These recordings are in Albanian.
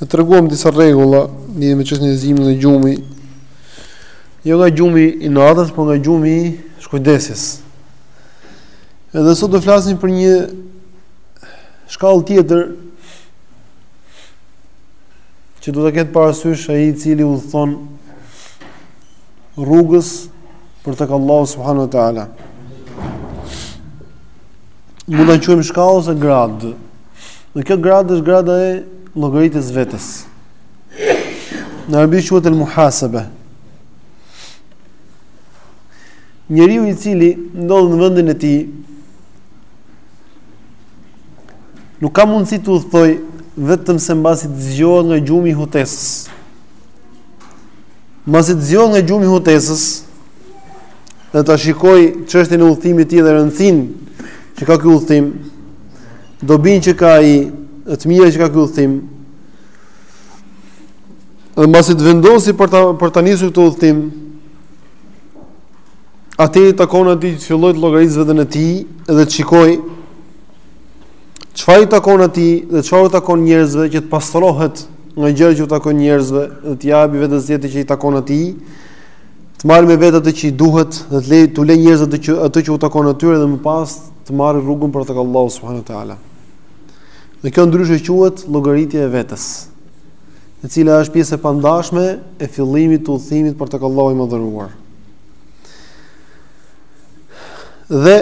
Ne treguam disa rregulla lidhur me çështjen e zgjimit nga gjumi. Jo nga gjumi i natës, por nga gjumi i shkujdesjes. Edhe sot do flasim për një shkallë tjetër që do ta ketë parasysh ai i cili udhëton rrugës për tek Allahu subhanahu wa taala. Mund ta quajmë shkallë ose gradë. Dhe kjo gradë është grada e llogaritjes vetes. Në arabi quhet el muhasebe. Njeriu i cili ndodhet në vendin e tij nuk ka mundësi të udhëtoj vetëm se mbasi të zgjohet nga gjumi i hutesës. Mbasi të zgjohet nga gjumi i hutesës, dhe ta shikoj çështjen e udhëtimit të tij dhe rëndësinë që ka ky udhëtim, dobinë që ka ai, të mirat që ka ky udhëtim. Dhe mbasi të vendosi për ta për ta nisur këtë udhëtim, atëherë i takon atij të fillojë të llogarisë veten e tij dhe të shikojë çfarë i takon atij dhe çfarë i takon njerëzve që të pastrohet nga gjëra që u takon njerëzve dhe t'i japi vetes vet atë që i takon atij të marrë me vete atë që i duhet dhe t'u lejë t'u lejë njerëzve atë që atë që u takon atyre dhe më pas të marri rrugën për tek Allahu subhanahu wa taala. Dhe kjo ndryshe quhet llogaritje e vetes, e cila është pjesë e pandashme e fillimit të udhëtimit për tek Allahu i madhëruar. Dhe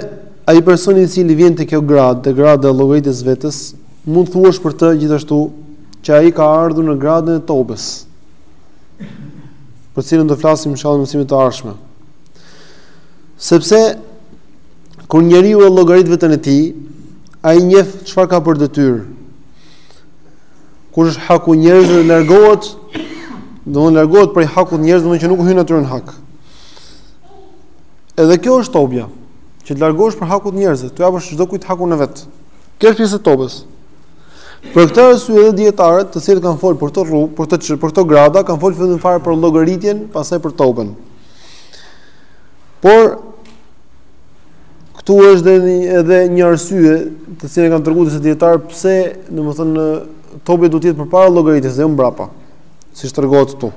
ai personi i cili vjen te kjo gradë, te grada e llogaritjes vetes, mund thuash për të gjithashtu që ai ka ardhur në gradën e tobes. Për të cilën do flasim inshallah në mësimet e ardhshme. Sepse Kur njeriu e llogarit veten e tij, ai njeh çfarë ka për detyrë. Kush është haku njerëzve dhe largohet, do të largohet prej hakut njerëzve, domethënë që nuk hyn aty në hak. Edhe kjo është tobeja, që të largohesh prej hakut njerëzve, të japësh çdokujt hakun e vet. Kjo është pjesë e tobes. Për këtë arsye edhe dietarët, të cilët kanë folur për këtë rrugë, për këtë për këto grada, kanë folur fillim fare për llogaritjen, pastaj për toben. Por Këtu është dhe një, edhe një arsye, të cilën e kanë treguar disa dijetarë pse, domethënë, tobeja duhet të jetë përpara llogaritjes dhe jo mbrapa, siç tregohet këtu.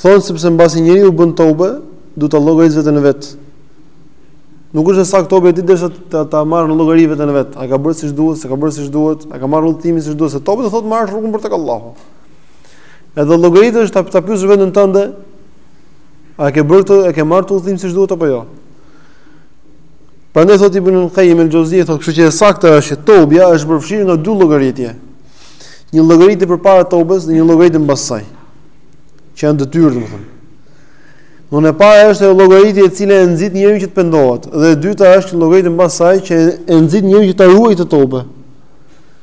Thonë sepse mbasi njeriu bën tobe, duhet ta llogarisë veten e vet. Nuk është e saktë tobeja e tij derisa ta, ta marrë në llogari veten e vet. A e ka bërë siç duhet, s'e ka bërë siç duhet, a ka marrë udhëtimin siç duhet, se tobe do thotë të marrësh rrugën për tek Allahu. Edhe llogaritja është ta, ta pyesësh veten tënde, A e ke bërë këtë, e ke marrë këtë udhëtim siç duhet apo jo? Prandaj thotë Ibn Qayyim el-Jauziy, thotë, kështu që e sakta është që tobja është e përfshirë nga dy llogaritje. Një llogaritje përpara tobës dhe një llogaritje mbas saj. Që janë detyrë, domethënë. Domethënë e para është ajo llogaritje e cila e nxit njeriun që të pendohet, dhe e dyta është llogaritja mbas saj që e nxit njeriun që ta ruajë atë tobe.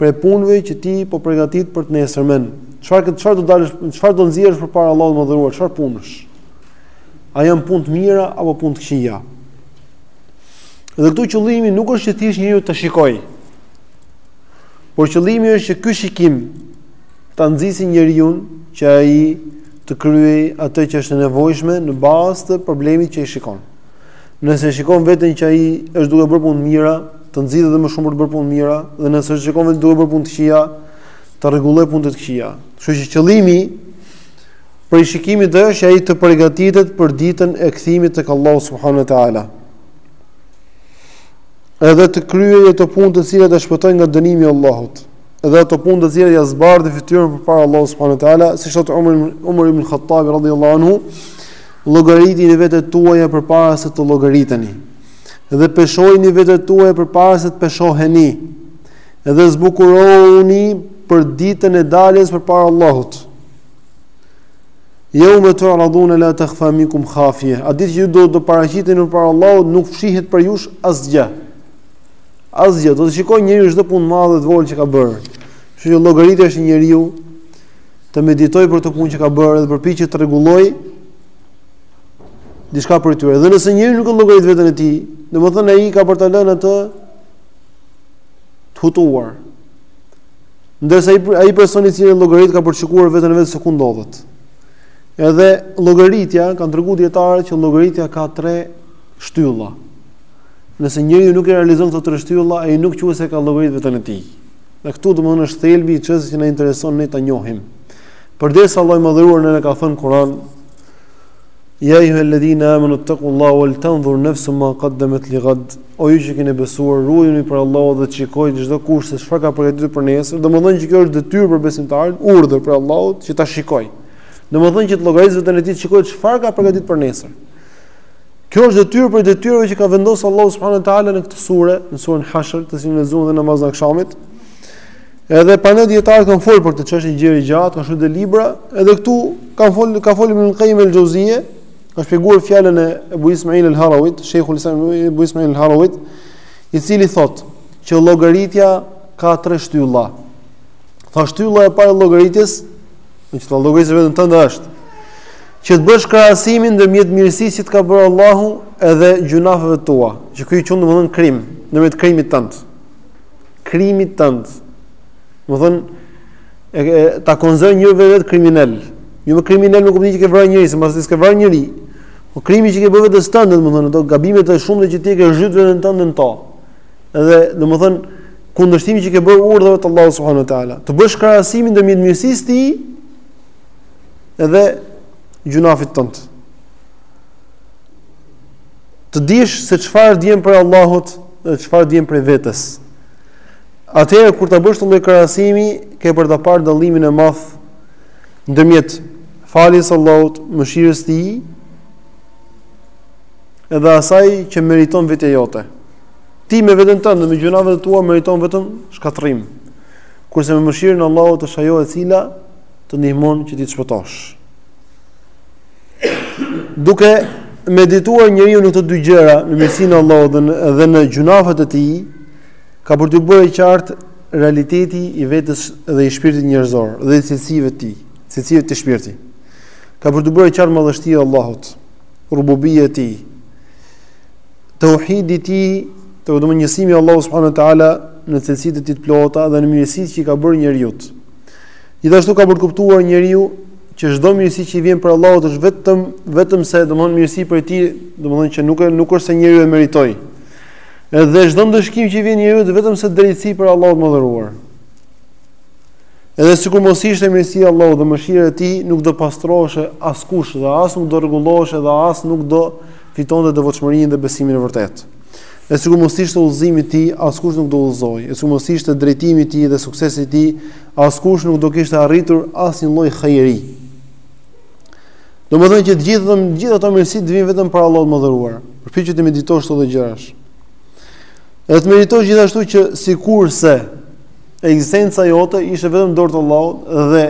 prej punëve që ti po përgatit për të nesërmen, çfarë këtë çfarë do dalësh, çfarë do nxjerrësh përpara Allahut të Madhëruar, çfarë punësh, a janë punë të mira, apo punë të këqija. Dhe këtu qëllimi nuk është që thjesht njeriu të shikojë, por qëllimi është që ky shikim ta nxisi njeriun që ai të kryejë atë që është e nevojshme në bazë të problemit që ai shikon. Nëse shikon veten që ai është duke bërë punë të mira, të nxitet edhe më shumë për të bërë punë të mira dhe nëse shikon veten duke bërë punë të këqija, të rregullojë punët e këqija. Kështu që qëllimi prej shikimit është ai të përgatitet për ditën e kthimit tek Allahu subhanahu wa taala. Edhe të kryejë ato punë të cilat e shpëtojnë nga dënimi i Allahut, edhe ato punë të cilat ia zbardhin fytyrën përpara Allahut subhanahu wa taala, siç thotë Umar Umar ibn Khattab radhiyallahu anhu, Llogaritini vetet tuaja përpara se të llogariteni, dhe peshojini vetet tuaja përpara se të peshoheni, dhe zbukurohuni për ditën e daljes përpara Allahut. Jaumeidhin turadune la takhfa minkum khafije. Atë ditë që ju do të paraqiteni përpara Allahut, nuk fshihet prej jush asgjë. Asgjë, do të shikojë njeriu çdo punë të madhe e të vogël që ka bërë. Kështu që llogaritja është njeriu, të meditojë për ato punë që ka bërë dhe të përpiqet të rregullojë diçka prej tyre. Dhe nëse njeriu nuk e llogarit veten e tij, domethënë ai ka për ta lënë atë të hutuar. Ndërsa ai ai person i cili llogarit ka për të shikuar veten e vet se ku ndodhet. Edhe llogaritja kanë treguar dietarët që llogaritja ka tre shtylla. Nëse njeriu nuk e realizon këto tre shtylla, ai nuk quhet se ka llogarit veten e tij. Dhe këtu domethënë është thelbi i çështjes që na intereson ne ta njohim. Përderisa Allahu i Madhëruar na ka thënë në Kur'an Ja ejuhalladhina amanu ittaqullaha wal tanzur nafsun ma qaddamat li ghad. O ju që keni besuar, ruajuni prej Allahut dhe të shikojë çdokush se çfarë ka përgatitur për nesër. Domethënë që kjo është detyrë për besimtarin, urdhër prej Allahut që ta shikojë. Domethënë që të llogarisë veten e tij, të shikojë çfarë ka përgatitur për nesër. Kjo është detyrë prej detyrave që ka vendosur Allahu subhanahu wa taala në këtë sure, në suren Hashr, të cilën e lexuam në namazin e akshamit. Edhe prandaj dietarët kanë folur për këtë çështje gjerë e gjatë, kanë shkruar libra, edhe këtu kanë folur ka folur Ibn Qayyim el-Jauzije, ka shpjeguar fjalën e Abu Ismail al-Harawit, Sheikhul Islam Abu Ismail al-Harawit, i cili thotë që llogaritja ka tre shtylla. Tha shtylla e parë e llogaritjes, nëse do të llogaritësh veten tënde është Që të bësh krahasimin ndërmjet mirësisë që të ka bërë Allahu edhe gjunaheve tua, që ky i qon domethënë krim, ndërmjet krimit tënd. Krimit tënd. Domethënë e, e ta konsideroj veten kriminal. Jo, me kriminal nuk kuptoj që ke vrarë njerëz, sepse s'ke vrarë njeri. Po krimi që ke bërë vetes tënde, domethënë ato gabime të shumta që ti ke zhyt veten tënde në to. Edhe domethënë kundërshtimi që ke bërë urdhrave të Allahut subhanuhu teala. Të bësh krahasimin ndërmjet mirësisë tij edhe gjunahit tënd. Të dish se çfarë vjen prej Allahut dhe çfarë vjen prej vetes. Atëherë kur ta bësh këtë lloj krahasimi, ke për ta parë dallimin e madh ndërmjet faljes së Allahut, mëshirës së Tij, edhe asaj që meriton vetja jote. Ti me veten tënde me gjunahet e tua meriton vetëm shkatërrim. Kurse me mëshirën e Allahut është ajo e cila të ndihmon që ti të shpëtosh. Duke medituar njeriu në këto dy gjëra, në mirësinë e Allahut dhe në, dhe në gjunahet e tij, ka për t'u bërë i qartë realiteti i vetes dhe i shpirtit njerëzor dhe i cilësive të tij, cilësive të shpirtit. Ka për t'u bërë qartë madhështia e Allahut, rububia e tij, tauhidi i tij, domethënë njësimi i Allahut subhanuhu teala në cilësitë e tij të plota dhe në mirësitë që i ka bërë njeriut. Gjithashtu ka për të kuptuar njeriu që çdo mirësi që i vjen prej Allahut është vetëm vetëm se domthon mirësi prej tij, domthon që nuk është nuk është se njeriu e meritoi. Edhe çdo ndëshkim që i vjen njeriut është vetëm se drejtësi prej Allahut të madhëruar. Edhe sikur mos ishte mirësia e Allahut dhe mëshira e tij, nuk do pastroheshe askush dhe as nuk do rregulloheshe dhe as nuk do fitonte devotshmërinë dhe besimin e vërtetë. E sikur mos ishte udhëzimi i tij, askush nuk do udhëzohej. E sikur mos ishte drejtimi i tij dhe suksesi i tij, askush nuk do kishte arritur asnjë lloj hajri. Domethënë që të gjithë të gjithë ato mirësi të vijnë vetëm prej Allahut të madhëruar. Përpiqu t'i meditosh këto dy gjëra. Edhe të meditosh gjithashtu që sikurse ekzistenca jote ishte vetëm në dorë të Allahut dhe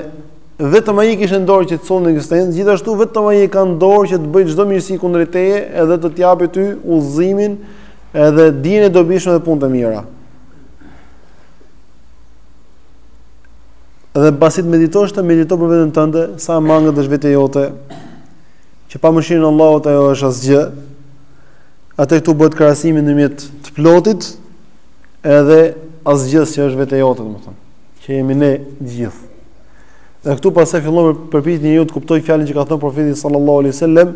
Vetëm ai kishte në dorë që të sjellë në ekzistencë, gjithashtu vetëm ai e ka në dorë që të bëjë çdo mirësi kundrejt teje, edhe të të japë ty udhëzimin, edhe dijen e dobishme dhe punët e mira. Dhe pasi të meditosh këtë, medito për veten tënde, sa e mangët është vetja jote, që pa mëshirën e Allahut ajo është asgjë. Atëherë këtu bëhet krahasimi ndërmjet të plotit edhe asgjësë që është vetja jote, domethënë, që jemi ne gjithë. Dhe këtu pastaj fillon me përpjekje njeriu të kuptojë fjalën që ka thënë profeti sallallahu alaihi wasallam,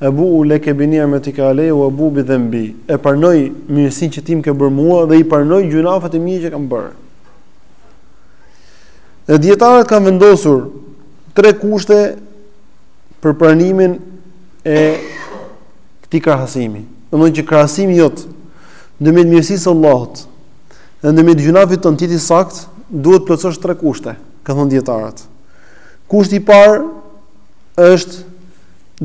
"Abu ulaka bi ni'matika alayya wa abu bi dhanbi." E pranoj mirësinë që ti më ke bërë mua dhe i pranoj gjynafet e mia që kam bërë. Dhe dijetarët kanë vendosur tre kushte për pranimin e këtij krahasimi. Domethënë që krahasimi jot ndërmjet mirësisë së Allahut Dhe ndërmjet gjynafit tënd të jetë i saktë, duhet të plotësosh tre kushte, kanë thënë dijetarët. Kushti i parë është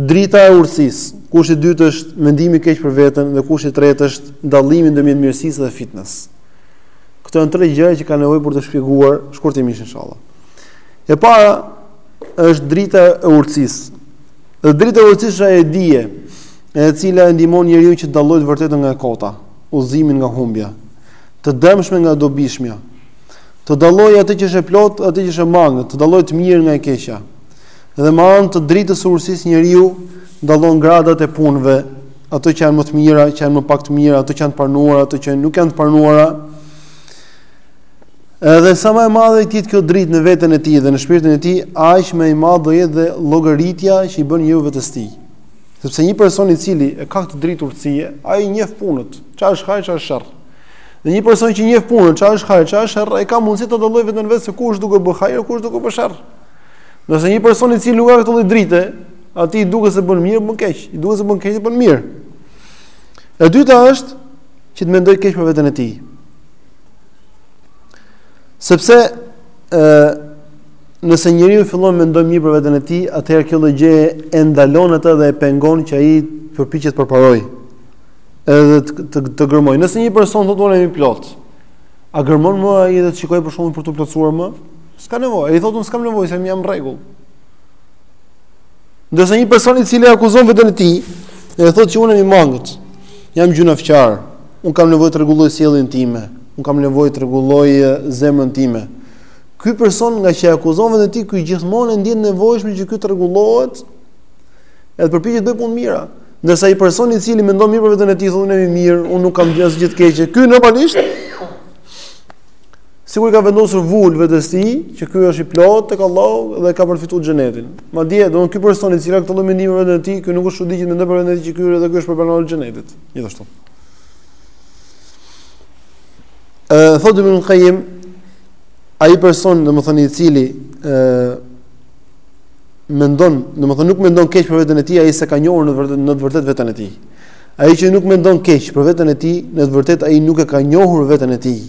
drita e urtësisë, kushti i dytë është mendimi i keq për veten dhe kushti i tretë është dallimi ndërmjet mirësisë dhe fitnes. Këto janë tre gjëra që kanë nevojë për të shpjeguar shkurtimisht inshallah. E para është drita e urtësisë. Dhe drita e urtësisë është ajo dije, e cila e ndihmon njeriu që të dallojë të vërtetën nga e kota. udhëzimin nga humbja, të dëmshmen nga e dobishmja, të dallojë atë që është e plotë dhe atë që është e mangët, të dallojë të mirën nga e keqja. Dhe me anë të dritës së urtësisë njeriu dallon gradat e punëve, ato që janë më të mira, që janë më pak të mira, ato që janë të pranuara, ato që nuk janë të pranuara. Edhe sa më e madhe të jetë kjo dritë në veten e tij dhe në shpirtin e tij, aq më i madh do jetë dhe llogaritja që i bën njeriu vetes së tij. Sepse një person i cili e ka këtë dritë urtësie, ai njeh punët, çfarë është hajër, çfarë është sherr. Dhe një person që njeh punët, çfarë është hajër, çfarë është sherr, ai ka mundësi të dallojë vetveten se kur është duke bërë hajër, kur është duke bërë sherr. Ndërsa një person i cili nuk ka këtë lloj drite, atij i duket se bën mirë, bën keq, i duket se bën keq, bën mirë. E dyta është që të mendojë keq për veten e tij. Sepse ë Nëse njeriu fillon të mendojë mirë për veten e tij, atëherë kjo lloj gjëje e ndalon atë dhe e pengon që ai të përpiqet të përparojë. Edhe të të, të gërmojë. Nëse një person thotë unë jam i plotë, a gërmon më ai edhe të shikojë për çka ka për të plotësuar më? S'ka nevojë. Ai thotë unë s'kam nevojë, se jam në rregull. Ndërsa një person i cili akuzon veten e tij, e thotë që unë jam i mangët, jam gjynafqar, unë kam nevojë të rregulloj sjelljen time, unë kam nevojë të rregulloj zemrën time. Ky person ngaqë e akuzon veten e tij, ky gjithmonë e ndjen të nevojshme që ky të rregullohet e të përpiqet të bëjë punë të mira. Ndërsa ai person i cili mendon mirë për veten e tij, thotë unë jam i mirë, unë nuk kam gjë të keqe. Ky normalisht sikur i ka vendosur vulë vetes së tij, që ky është i plotë tek Allahu dhe ka përfituar xhenetin. Madje, domethënë ky person i cili ka këtë lloj mendimi për veten e tij, ky nuk është çudi të mendojë për veten e tij që ky edhe ky është prej banorëve të xhenetit. Gjithashtu. Ë thotë Ibn Qayyim ai person, domethënë i cili ë mendon, domethënë nuk mendon keq për veten e tij, ai s'e ka njohur në të vërtetë në të vërtetë veten e tij. Ai që nuk mendon keq për veten e tij, në të vërtetë ai nuk e ka njohur veten e tij.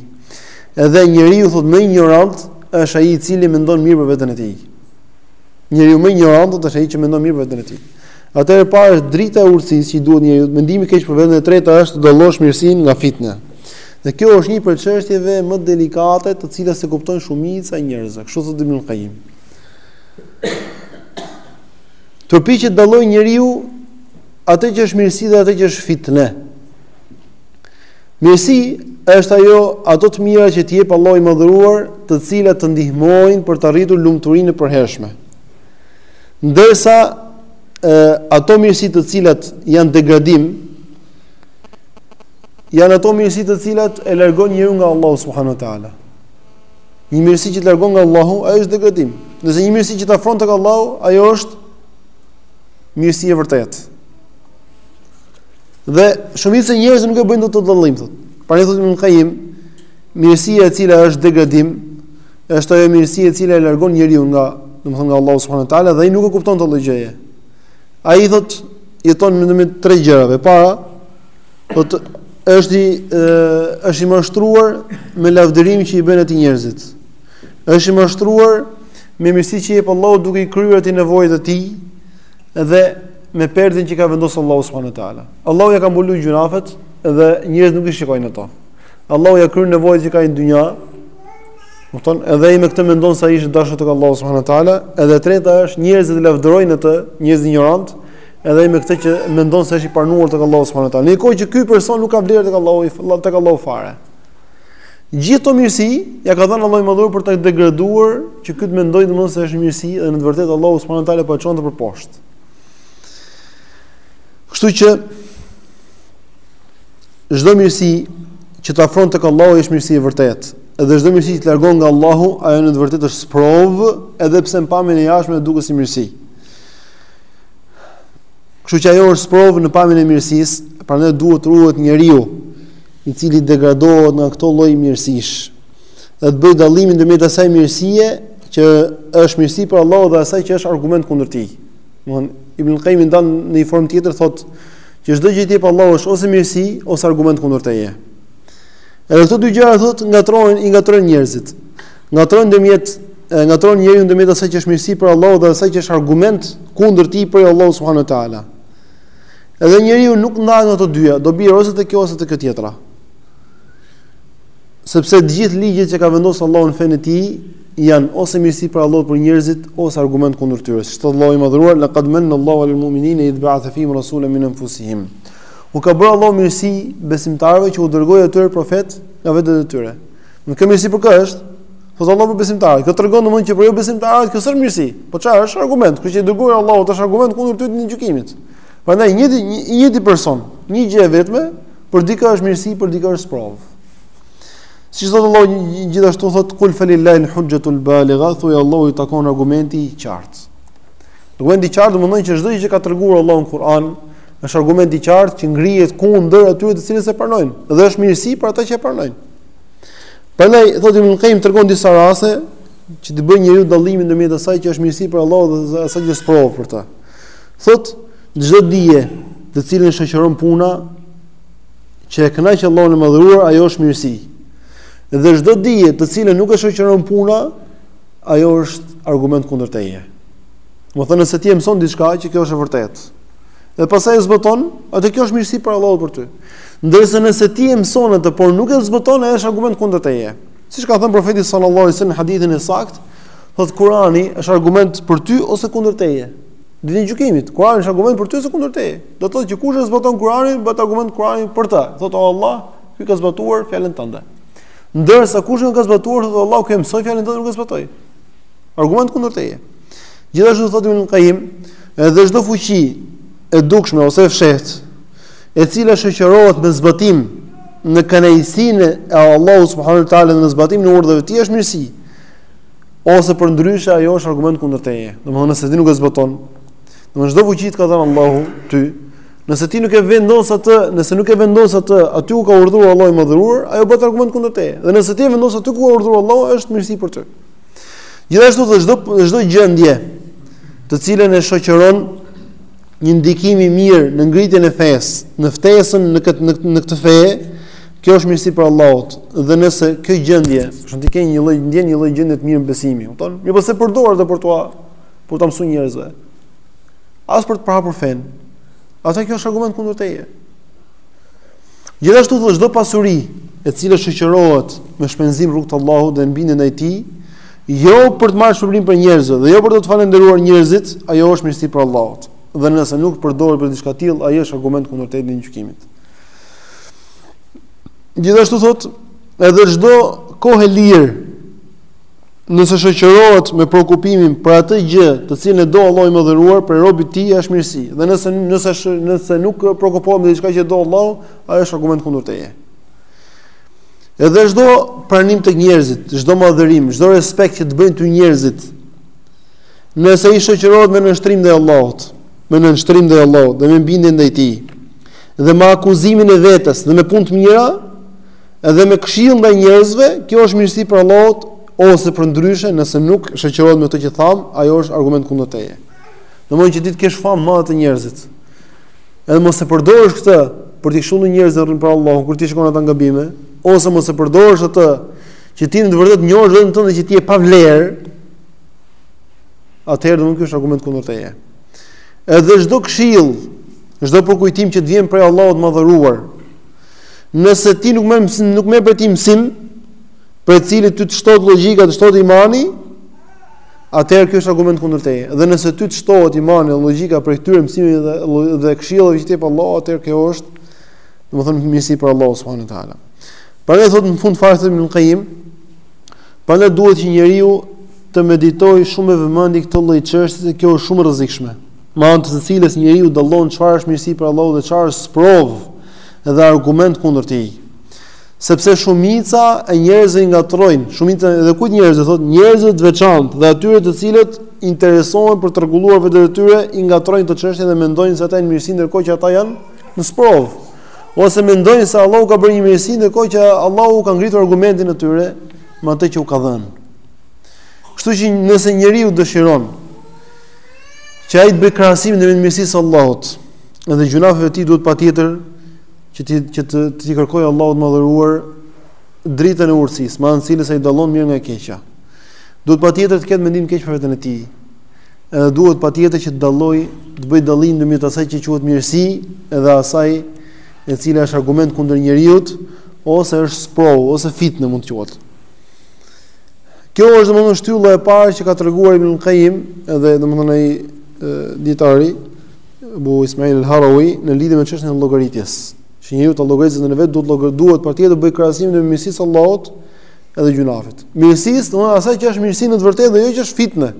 Edhe njeriu thotë më injorant është ai i cili mendon mirë për veten e tij. Njeriu më injorant është ai që mendon mirë për veten e tij. Atëherë e para është drita e urtësisë që duhet njeriu, mendimi keq për veten, e treta është të dallosh mirësinë nga fitnë. Dhe kjo është një prej çështjeve më delikate të cilat s'e kuptojnë shumica e njerëzve, kështu thotë Ibn Qayyim. Përpiqet të dallojë njeriu atë që është mirësi dhe atë që është fitne. Mirësi është ajo ato të mira që t'i jep Allahu i madhëruar, të cilat të ndihmojnë për të arritur lumturinë e përhershme. Ndërsa e, ato mirësi të cilat janë degradim, janë ato mirësi të cilat e largojnë njeriun nga Allahu subhanahu wa taala. Një mirësi që të largon nga Allahu, ajo është degradim. Nëse një mirësi që të afron tek Allahu, ajo është mirësi e vërtetë. Dhe shumica e njerëzve nuk e bëjnë dot këtë dallim thotë. Prandaj thotë Ibn Qayyim, mirësia e cila është degradim, është ajo mirësi e cila e largon njeriun nga, domethënë nga Allahu subhanahu wa taala dhe ai nuk e kupton këtë gjë. Ai thotë jeton ndërmjet tre gjërave. Para, thotë është i është i mashtruar me lavdërim që i bëjnë atij njerëzit. Është i mashtruar me mirësi që i jep Allahu duke i kryer atij nevojat e tij dhe me perden që ka vendosur Allahu subhanahu wa taala. Allahu ja ka mbuluar gjynahet dhe njerëzit nuk i shikojnë ato. Allahu ja kryen nevojat që ka në dynja. Domethënë edhe ai me këtë mendon se ai është dashur tek Allahu subhanahu wa taala, edhe treta është njerëzit e lavdërojnë atë, njerëzit injorant, Edhe ai me këtë që mendon se është i pranuar tek Allahu subhanahu wa taala. Ndërkohë që ky person nuk ka vlerë tek Allahu, tek Allahu fare. Gjithë këto mirësi ja ka dhënë Allahu i madhëruar për ta degraduar që ky të mendojë domethënë se është mirësi dhe në të vërtetë Allahu subhanahu wa taala po e çon te përposhtë. Kështu që çdo mirësi që të afron tek Allahu është mirësi e vërtetë. Edhe çdo mirësi që të largon nga Allahu, ajo në të vërtetë është sprovë, edhe pse në pamjen e jashtme duket si mirësi. Kështu që ajo është sprovë në pamjen e mirësisë, prandaj duhet të ruhet njeriu i cili degradohet nga këto lloj mirësish. Dhe të bëjë dallimin ndërmjet asaj mirësie që është mirësi prej Allahut dhe asaj që është argument kundër tij. Domethënë Ibn Qayyim ndan në një formë tjetër thotë që çdo gjë që të jep Allahu është ose mirësi ose argument kundër teje. Edhe këto dy gjëra thotë ngatrohen, i ngatrojnë njerëzit. Ngatrojnë ndërmjet e ngatërron njeriu ndërmjet asaj që është mirësi prej Allahut dhe asaj që është argument kundër tij prej Allahut subhanehu teala. Edhe njeriu nuk ndahet nga të dyja, do bjerë ose te kjo ose te kjo tjetra. Sepse të gjithë ligjet që ka vendosur Allahu në fenë e tij janë ose mirësi prej Allahut për njerëzit ose argument kundër tyre. Siç thotë Allahu i madhëruar, laqad manna Allahu alal mu'minina idh ba'atha fihim rasulan min anfusihim. U ka bërë Allahu mirësi besimtarëve që u dërgoi atyre profet nga vetë ata. Kjo mirësi për kë është? Thotë Allahu për besimtarët, kjo tregon domosdoshmë që për jobesimtarët kjo s'është mirësi. Po çfarë është argument? Kjo që i dërgoi Allahu është argument kundër tyre ditën e gjykimit. Prandaj një një njëjti person, një gjë e vetme, për dikë është mirësi, për dikë është sprovë. Si thotë Allahu gjithashtu thotë kul falillahi alhujjatul baligha, thuaj Allahut i takon argumenti i qartë. Argumenti i qartë domethënë që çdo gjë që ka treguar Allahu në Kur'an është argument i qartë që ngrihet kundër atyre të cilët s'e pranojnë dhe është mirësi për ata që e pranojnë. Prandaj thotë Ibn Qayyim tregon disa raste që të bëjë njeriu dallimin ndërmjet asaj që është mirësi prej Allahut dhe asaj që është sprovë për të. Thotë çdo dije të cilën e shoqëron puna që e kënaq Allahun e madhëruar, ajo është mirësi. Dhe çdo dije të cilën nuk e shoqëron puna, ajo është argument kundër teje. Domethënë nëse ti e mëson diçka që kjo është e vërtetë. dhe pastaj e zbaton atë, kjo është mirësi prej Allahut për ty. Ndërsa nëse ti e mëson atë, por nuk e zbaton, ajo është argument kundër teje. Siç ka thënë profeti sallallahu alajhi wasallam në hadithin e saktë, thotë Kurani është argument për ty ose kundër teje. Ditën e gjykimit, Kurani është argument për ty ose kundër teje. Do të thotë që kush e zbaton Kuranin, bëhet argument Kurani për të. Thotë Allah, ky ka zbatuar fjalën tënde. Ndërsa kush nuk e ka zbatuar, thotë Allah, ky mësoi fjalën tënde, nuk e zbatoi. Argument kundër teje. Gjithashtu thotë Ibn Qayyim, edhe çdo fuqi e dukshme ose e fshehtë, e cila shoqërohet me zbatim në kënaqësinë e Allahut subhanehu teala dhe në zbatimin e urdhrave të tij është mirësi. Ose përndryshe ajo është argument kundër teje. Domethënë nëse ti nuk e zbaton, domethënë çdo fuqi që të ka dhënë Allahu ty, nëse ti nuk e vendos atë, nëse nuk e vendos atë, aty ku ka urdhëruar Allahu i madhëruar, ajo bëhet argument kundër teje. Dhe nëse ti e vendos aty ku ka urdhëruar Allahu, është mirësi për ty. Gjithashtu dhe çdo çdo gjendje të cilën e shoqëron një ndikim i mirë në ngritjen e fesë, në ftesën në këtë në, në këtë fe, kjo është mirësi prej Allahut. Dhe nëse kjo gjendje, për shembull ti ke një lloj ndjen një lloj gjendje të mirë në besim, e kupton? Mirëpo s'e përdor atë për t'ua, për t'ua mësuar njerëzve? As për të përhapur fenë. Atëherë kjo është argument kundër teje. Gjithashtu thotë çdo pasuri e cila shoqërohet me shpenzim në rrugë të Allahut dhe në bindje ndaj tij, jo për të marrë shpërblim prej njerëzve dhe jo për të të falënderuar njerëzit, ajo është mirësi prej Allahut. Dhe nëse nuk përdoret për diçka të tillë, ajo është argument kundër teje ditën e gjykimit. Gjithashtu thotë edhe çdo kohë e lirë Nëse shoqërohet me preokupimin për atë gjë, të cilën e do Allahu i madhëruar prej robit të tij, është mirësi. Dhe nëse nëse nëse nuk preokupohet me diçka që do Allahu, ajo është argument kundër teje. Edhe çdo pranim tek njerëzit, çdo madhërim, çdo respekt që të bëjnë ty njerëzit, nëse i shoqërohet me nënshtrim ndaj Allahut, me nënshtrim ndaj Allahut dhe me bindje ndaj Tij, dhe me akuzimin e vetes dhe me punë të mira, Edhe me këshill ndaj njerëzve, kjo është mirësi prej Allahut ose përndryshe, nëse nuk shoqërohet me këtë që tham, ajo është argument kundër teje. Domthonjë që ti të kesh famë tek njerëzit. Edhe mos e përdorësh këtë për të këshilluar njerëzit për Allahun, kur ti shikon ata në gabime, ose mos e përdorësh atë që ti në të vërtetë njohësh veten tënde që ti je pa vlerë. Atëherë domthonjë ky është argument kundër teje. Edhe çdo këshill, çdo përkujtim që të vjen prej Allahut të madhëruar, Nëse ti nuk merr mësim, nuk merr për ti mësim, për të cilin ty të shtohet logjika, të shtohet imani, atëherë ky është argument kundër teje. Dhe nëse ty të shtohet imani dhe logjika prej këtyre mësimeve dhe dhe këshillave që t'i jep Allahu, atëherë kjo është domethënë mirësi prej Allahut subhanahu wa taala. Për thotë në fund fare thotë Ibn Qayyim, prandaj duhet që njeriu të meditojë shumë me vëmendje këtë lloj çështje, se kjo është shumë e rrezikshme. me anë të së cilës njeriu dallon çfarë është mirësi prej Allahut dhe çfarë është sprovë dhe argument kundër tij. Sepse shumica e njerëzve i ngatrrojnë, shumica edhe kujt njerëzve thotë, njerëzve të veçantë dhe atyre të cilët interesohen për të rregulluar vetet e tyre, i ngatrrojnë këto çështje dhe mendojnë se ata janë në mirësi ndërkohë që ata janë në sprovë. Ose mendojnë se Allahu u ka bërë një mirësi ndërkohë që Allahu ka ngritur argumentin e tyre me atë që u ka dhënë. Kështu që nëse njeriu dëshiron që ai të bëj krahasimin ndërmjet mirësisë së Allahut dhe gjunafeve të tij duhet patjetër që ti që të ti kërkoj Allahut t'i dhurojë dritën e urtësisë, me anë të së cilës ai dallon të mirën nga e keqja. Duhet patjetër të ketë mendim keq për veten e tij. Edhe duhet patjetër që të dalloj, të bëj dallim ndërmjet asaj që quhet mirësi dhe asaj e cila është argument kundër njeriut ose është sprov ose fitnë mund të quhet. Kjo është domethënë shtylla e parë që ka treguar Ibn Qayyim dhe domethënë ai dijetari Abu Ismail al-Harawi në lidhje me çështjen e llogaritjes. Që njeriu të llogarisë veten duhet të duhet patjetër të bëj krahasimin e mirësisë së Allahut edhe gjunafit. Mirësisë, domethënë asaj që është mirësi në të vërtetë dhe jo që është fitnë.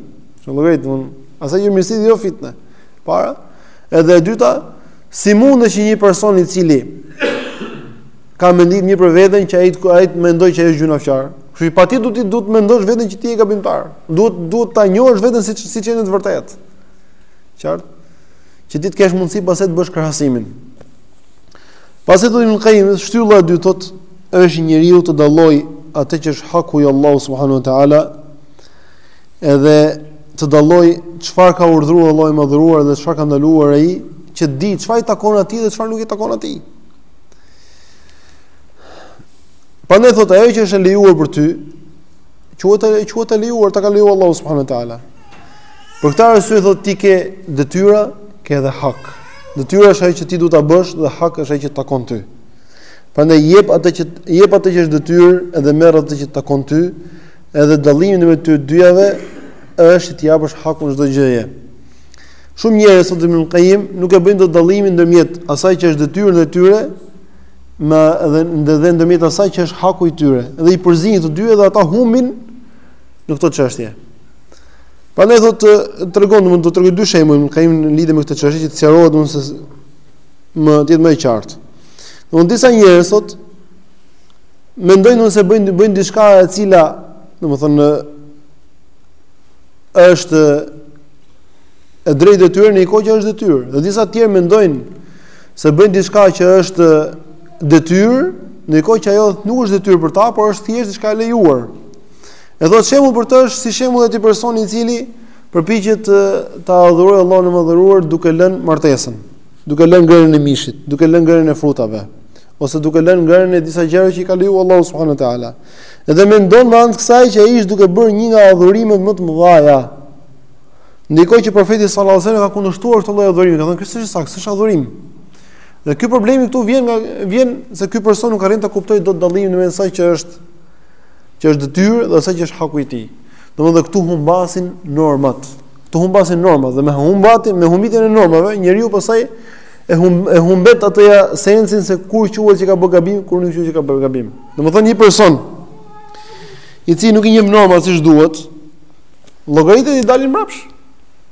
Që llogarit domethënë asaj që mirësi dhe jo fitnë. E para, edhe e dyta, si mundet që një person i cili ka mendim një për veten që ai ai mendoj që ai është gjynahqar. Kështu që pa ti duhet ti duhet ta mendosh veten që ti je gabimtar. Duhet duhet ta njohësh veten siç siç je në të vërtetë. Qartë? Që ti të kesh mundësi pas të bësh krahasimin. Pastaj thotë Ibn Qayyim, shtylla e dytë thotë është njeriu të dallojë atë që është haku i Allahut subhanahu wa taala edhe të dallojë çfarë ka urdhëruar Allahu i madhëruar dhe çfarë ka ndaluar ai që di çfarë i takon atij dhe çfarë nuk i takon atij. Prandaj thotë ajo që është e lejuar për ty, quhet e quhet e lejuar, ta ka lejuar Allahu subhanahu wa taala. Për këtë arsye thotë ti ke detyra, ke edhe hak. Detyra është ajo që ti duhet ta bësh dhe hak është ajo që të takon ty. Prandaj jep atë që jep atë që është detyrë dhe merr atë që të takon ty. Edhe dallimi ndërmjet të dyjave është t'i japësh hakun çdo gjëje. Shumë njerëz thotë Ibn Qayyim nuk e bëjnë dot dallimin ndërmjet asaj që është detyrë ndaj tyre me dhe ndër ndërmjet asaj që është haku i tyre. Dhe i përziejnë të dy dhe ata humbin në këtë çështje. Prandaj do të tregon domun do të tregojë dy shembuj Ibn Qayyim në lidhje me këtë çështje që të sqarohet domun se më të jetë më e qartë. Domun disa njerëz thotë mendojnë se bëjnë bëjnë diçka e cila, domethënë është e drejtë e tyre në një kohë që është detyrë. Dhe disa të tjerë mendojnë se bëjnë diçka që është detyrë, në një kohë që ajo nuk është detyrë për ta, por është thjesht diçka e lejuar. E thotë shembull për të është si shembulli i atij personi i cili përpiqet të ta adhurojë Allahun e madhëruar duke lënë martesën, duke lënë ngrënien e mishit, duke lënë ngrënien e frutave, ose duke lënë ngrënien e disa gjërave që i ka lejuar Allahu subhanahu wa taala. Dhe mendon me anë të kësaj që ai është duke bërë një nga adhurimet më të mëdha. Në një kohë që profeti sallallahu alajhi wasallam ka kundërshtuar këtë lloj adhurimi, ka thënë kjo s'është e saktë, është adhurim. Dhe ky problemi këtu vjen nga vjen se ky person nuk arrin ta kuptojë dot dallimin mes asaj që është që është detyrë dhe asaj që është haku i tij. Domethënë këtu humbasin normat. Këtu humbasin normat dhe me humbatin me humbitjen e normave, njeriu pastaj e hum, e humbet atë ja sensin se kur quhet që ka bërë gabim, kur nuk quhet që ka bërë gabim. Domethënë një person, i cili nuk i njeh normat siç duhet, llogaritë i dalin mbrapsht.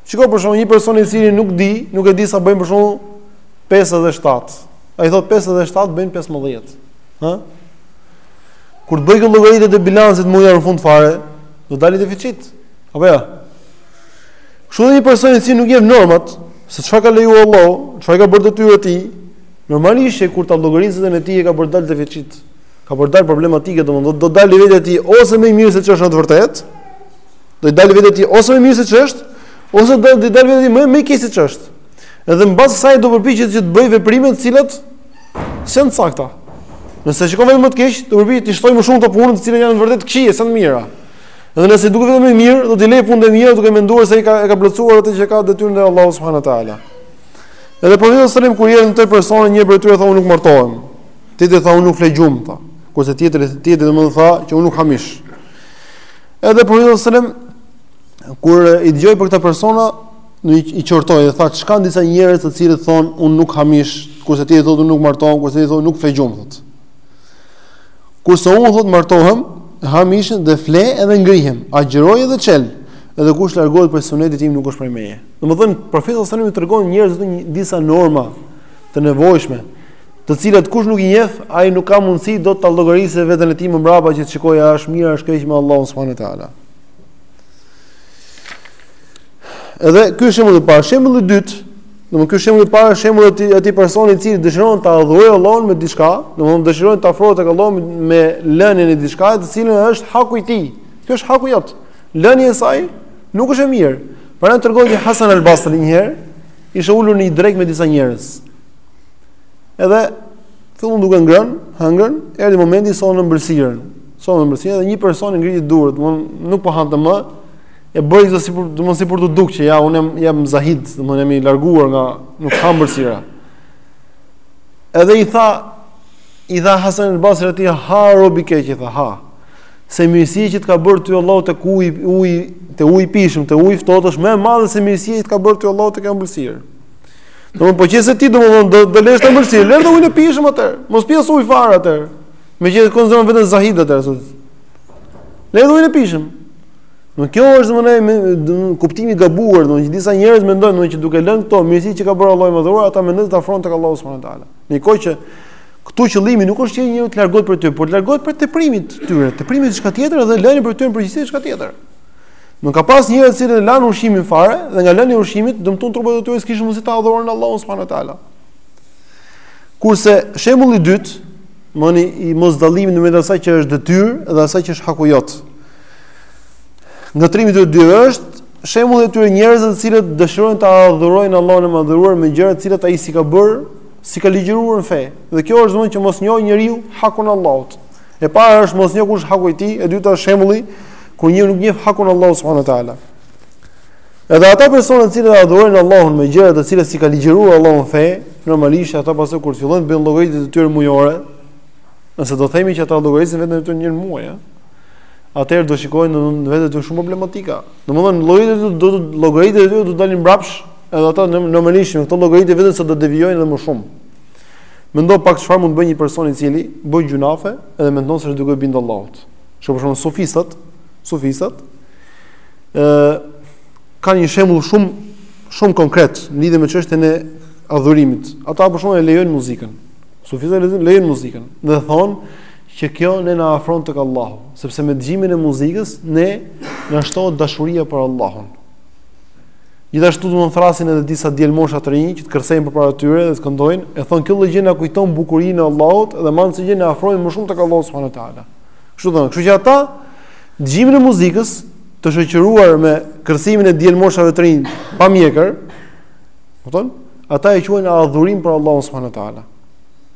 Shiko për shembull, një person i cili nuk di, nuk e di sa bëjnë për shembull 5 dhe 7. Ai thotë 5 dhe 7 bëjnë 15. Ha? Kur të bëjë llogaritë e bilancit mundja në fund fare, do dalë deficit. Apo jo? Kështu dhe një person i cili nuk i njeh normat, se çfarë ka leju Allahu, çfarë ka bërë detyrë ndaj tij, Normalisht që kur ta llogarinë veten e tij ai ka për dal deficit. Ka për dal problematike, domethënë do të dalë vetja e tij ose më e mirë se ç'është në të vërtetë. Do të dalë vetja e tij ose më e mirë se ç'është, ose do të dalë vetja e tij më më e keqe se ç'është. Edhe mbas asaj do përpiqet që të bëj veprime të cilat s'janë të sakta. Nëse shikon veten më të keq, do përpiqet të shtojë më shumë te punët të cilat janë vërtet të këqija, janë të mira. Dhe nëse duket vetja më e mirë, do t'i lejë punët e mira duke menduar se ai ka e ka plotësuar atë që ka detyrë ndaj Allahut subhanuhu teala. Edhe profeti sallallahu alajhi wasallam kur erdhën tre persona një prej tyre tha unë nuk martohem. Tjetri tha unë nuk fle gjum tha. Kurse tjetri tjetri domethënë tha që unë nuk ha mish. Edhe profeti sallallahu alajhi wasallam kur i dëgjoi për këta persona i qortoi dhe tha ç'kanë disa njerëz të cilët thon unë nuk ha mish, kurse tjetri thotë unë nuk martohem, kurse tjetri thotë nuk fle gjum thot. Kurse unë thot martohem, ha mishin dhe fle edhe ngrihem, agjëroj edhe çel. Edhe kush largohet prej sunetit tim nuk është prej meje. Domethënë profeti sallallahu alajhi wasallam i tregon njerëzve një disa norma të nevojshme, të cilat kush nuk i njeh, ai nuk ka mundësi dot ta llogarisë veten e tij më mbrapa që të shikojë a është mirë, a është keq me Allahun subhanuhu teala. Edhe ky është shembulli i parë, shembulli i dytë, domethënë ky shembulli i parë është shembulli i atij personi i cili dëshiron ta adhurojë Allahun me diçka, domethënë dëshiron të afrohet tek Allahu me lënien e diçkaje e cila është haku i tij. Kjo është haku jot. Lënia e saj nuk është e mirë. Pra tregojnë që Hasan al-Basri një herë ishte ulur në një drek me disa njerëz. Edhe filluan duke ngrën, hëngrën, erdhi momenti i sollën ëmbëlsirën. Sollën ëmbëlsirën dhe një person i ngriti duart, domthonë nuk po hante më. E bëri këtë si për, domthonë si për t'u duk që ja unë jam jam zahid, domthonë jam i larguar nga nuk ha ëmbëlsira. Edhe i tha i tha Hasan al-Basri atij ha rob i keq i tha ha. se mirësia që të ka bërë ty Allahu tek uji, uji te uji i pishëm, te uji i ftohtë është më e madhe se mirësia që të ka bërë ty Allahu tek ëmbëlsira. Domthon po qe se ti domthon do do lësh ëmbëlsirën, lëre dhe ujin e pishëm atë. Mos pi as ujë fare atë. Meqë e konsideron veten zahid atë sot. Lëre dhe ujin e pishëm. Në kjo është domthon kuptimi i gabuar, domthon që disa njerëz mendojnë domthon që duke lënë këto mirësi që ka bërë Allahu madhëruar, ata mendojnë se afrohen tek Allahu subhanahu wa taala. Ndërkoh që Këtu qëllimi nuk është që njeriu të largohet prej tyre, por të largohet prej teprimit të tyre, teprimi diçka tjetër dhe lënia e tyre në përgjithësi diçka tjetër. Se ka pas njerëz të cilët lanë ushqimin fare dhe nga lënia e ushqimit dëmtuan trupat e tyre, s'kishin mundësi ta adhurojnë Allahun subhanuhu teala. Kurse shembulli i dytë, domethënë i mosdallimit në mes asaj që është detyrë dhe asaj që është haku jot. Ngatërrimi i të dyve është shembulli i atyre njerëzve të cilët dëshirojnë ta adhurojnë Allahun e madhëruar me gjëra të cilat ai s'i ka bërë S'i ka ligjëruar në fe. Dhe kjo është domethënë që mos njohë njeriu hakun e Allahut. E para është mos njohë kush haku i tij, e dyta është shembulli kur njeriu nuk njeh hakun e Allahut subhanahu wa taala. Edhe ata persona të cilët adhurojnë Allahun me gjëra të cilat s'i ka ligjëruar Allahu në fe, normalisht ata pastaj kur të fillojnë të bëjnë llogaritë të tyre mujore, nëse do themi që ata llogarisin veten në një muaj, ja, atëherë do shikojnë në vetvete shumë problematika. Domethënë llogaritë do të llogaritë të tyre do të dalin mbrapsht Edhe ata normalisht me këto llogaritë vetëm sa do të devijojnë edhe më shumë. Mendo pak çfarë mund të bëjë një person i cili bën gjynahe dhe mendon se është duke iu bindur Allahut. Shumë shumë sufistët, sufistët ë kanë një shembull shumë shumë konkret lidhur me çështjen e adhurimit. Ata për shembull e lejojnë muzikën. Sufistët lejojnë, lejojnë muzikën dhe thonë që kjo ne na afron tek Allahu, sepse me dëgjimin e muzikës ne na shtohet dashuria për Allahun. Gjithashtu do të thrasin edhe disa djelmosha të rinj që të kërcejnë përpara tyre dhe të këndojnë, e thonë kjo gjë na kujton bukurinë e Allahut dhe me këtë gjë na afrojnë më shumë tek Allahu subhanahu wa taala. Kështu thonë, kështu që ata dëgjimin e muzikës të shoqëruar me kërcimin e djelmoshave të rinj pa mjekër, kupton? Ata e quajnë adhurim për Allahun subhanahu wa taala.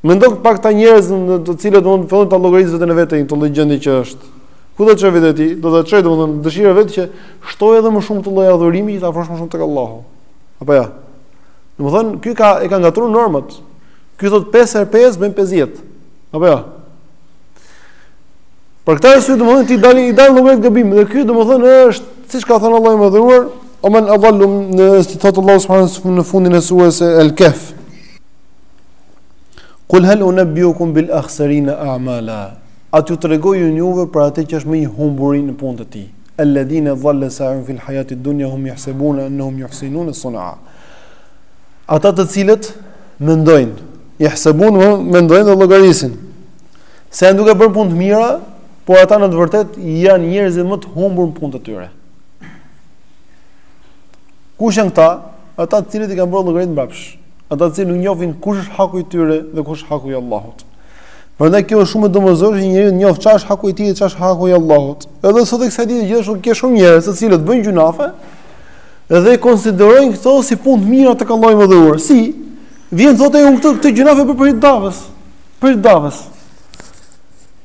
Mendo pak këta njerëz të cilët do të fillojnë ta llogarisin veten e vet në këtë gjendje që është. Ku do të çojë veten e tij? Do të çojë domethënë dëshira e vet që të shtojë edhe më shumë këtë lloj adhurimi që të afrohet më shumë tek Allahu. Apo ja. Jo? Domethënë ky ka e ka ngatruar normat. Ky thot 5 herë 5 bën 50. Apo ja. Jo? Për këtë arsye domethënë t'i dalin i dalin llogaritë gabim dhe ky domethënë është siç ka thënë Allahu i Madhëruar, o men adallu na thotë Allahu subhanahu në fundin e surës El Kaf. Qul hal unabbiukum bil akhsarina a'mala. A t'ju tregoj unë juve për atë që është më i humburi në punët e tij? Ellezine dhalla sa'yuhum fil hayati dunya hum yahsabuna annahum yuhsinuna sun'a. Ata të cilët mendojnë, yahsabun hum mendojnë dhe llogarisin se janë duke bërë punë të mira, por ata në të vërtetë janë njerëzit më të humbur në punët e tyre. Kush janë këta? Ata të cilët i kanë bërë llogaritë mbrapsht. Ata të cilët nuk njohin kush është haku i tyre dhe kush është haku i Allahut. Prandaj kjo është shumë e domosdoshme që njeriu të njohë çfarë është haku i tij dhe çfarë është haku i Allahut. Edhe sot e kësaj ditë gjithashtu ka shumë njerëz të cilët bëjnë gjynahe dhe i konsiderojnë këto si punë të mira tek Allahu i Madhëruar. Si? Vjen thotë unë këto këto gjynahe për hir davës. Për hir davës.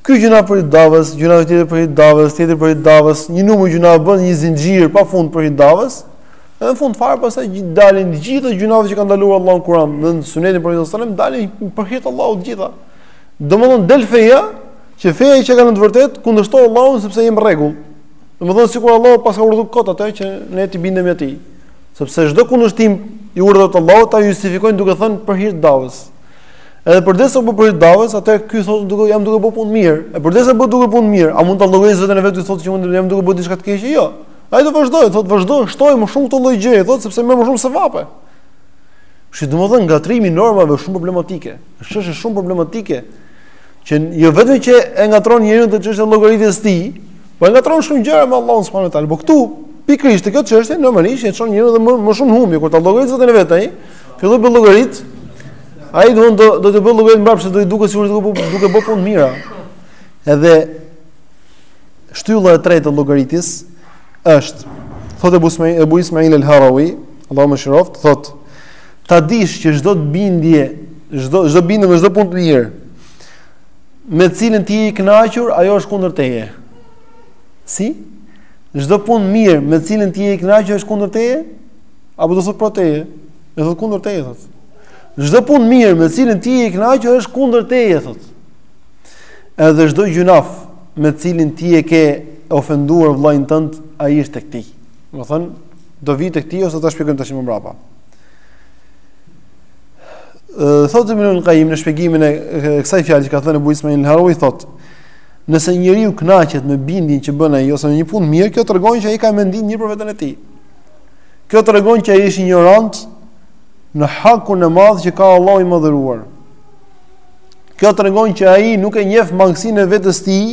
Ky gjynah për hir davës, gjynah tjetër për hir davës, tjetër për hir davës, një numër gjynahe bën një zinxhir pafund për hir davës. Dhe në fund fare pastaj gjithë dalin të gjitha gjynahet që ka ndaluar Allahu në Kur'an, në Sunetin e Profetit sallallahu alajhi wasallam dalin për hir të Allahut të gjitha. Domthon del feja, që feja që kanë në të vërtetë kundërshton Allahun sepse jemi në rregull. Domthon sikur Allahu paska urdhëruar kot atë që ne t'i bindemi atij. Sepse çdo kundërshtim i urdhrave të Allahut ta justifikojnë duke thënë për hir të davës. Edhe përderisa po për hir të davës, atë ky thotë duke jam duke bërë punë të mirë. E përderisa po bën punë të mirë, a mund ta llogarisë veten e vet të thotë që unë jam duke bërë diçka të keqe? Jo. Ai do vazhdojë, thotë vazhdo, shto më shumë këtë lloj gjëje, thotë sepse merr më shumë sevape. Shih domethënë ngatërrimi i normave është shumë problematike. Është çështje shumë problematike që jo vetëm që e ngatërron njeriun te çështja e llogaritjes së tij, por e ngatërron shumë gjëra me Allahun subhanehu ue teala. Po këtu pikërisht kjo çështje normalisht e çon njeriun edhe më, më shumë humbje kur ta llogarit veten e vet ai, filloi të llogarit. Ai do të do të bëj llogaritë mbrapsht se do i duket sikur duke duke bërë punë të mira. Edhe Shtylla e tretë e llogaritjes është thotë Abu Ismail Abu Ismail al-Harawi, Allahu e mëshiroftë, thotë ta dish që çdo të bindje, çdo çdo bindje dhe çdo punë të mirë, me të cilën ti je i kënaqur, ajo është kundër teje. Si? Çdo punë të mirë me të cilën ti je i kënaqur është kundër teje? Apo do të thotë pro teje? Do të thotë kundër teje thotë. Çdo punë të mirë me të cilën ti je i kënaqur është kundër teje thotë. Edhe çdo gjynah me të cilin ti e ke ofenduar vëllain tënd, ai është tek ti. Domethënë, do vijë tek ti ose do ta shpjegojmë tash më mbrapa. Thotë Ibn al-Qayyim në shpjegimin e kësaj fjale që ka thënë Abu Ismail al-Harawi thotë Nëse njeriu kënaqet me bindjen që bën ai ose me një punë të mirë, kjo tregon që ai ka mendim të mirë për veten e tij. Kjo tregon që ai është injorant në hakun e madh që ka Allahu i madhëruar. Kjo tregon që ai nuk e njeh mangësinë e vetes së tij,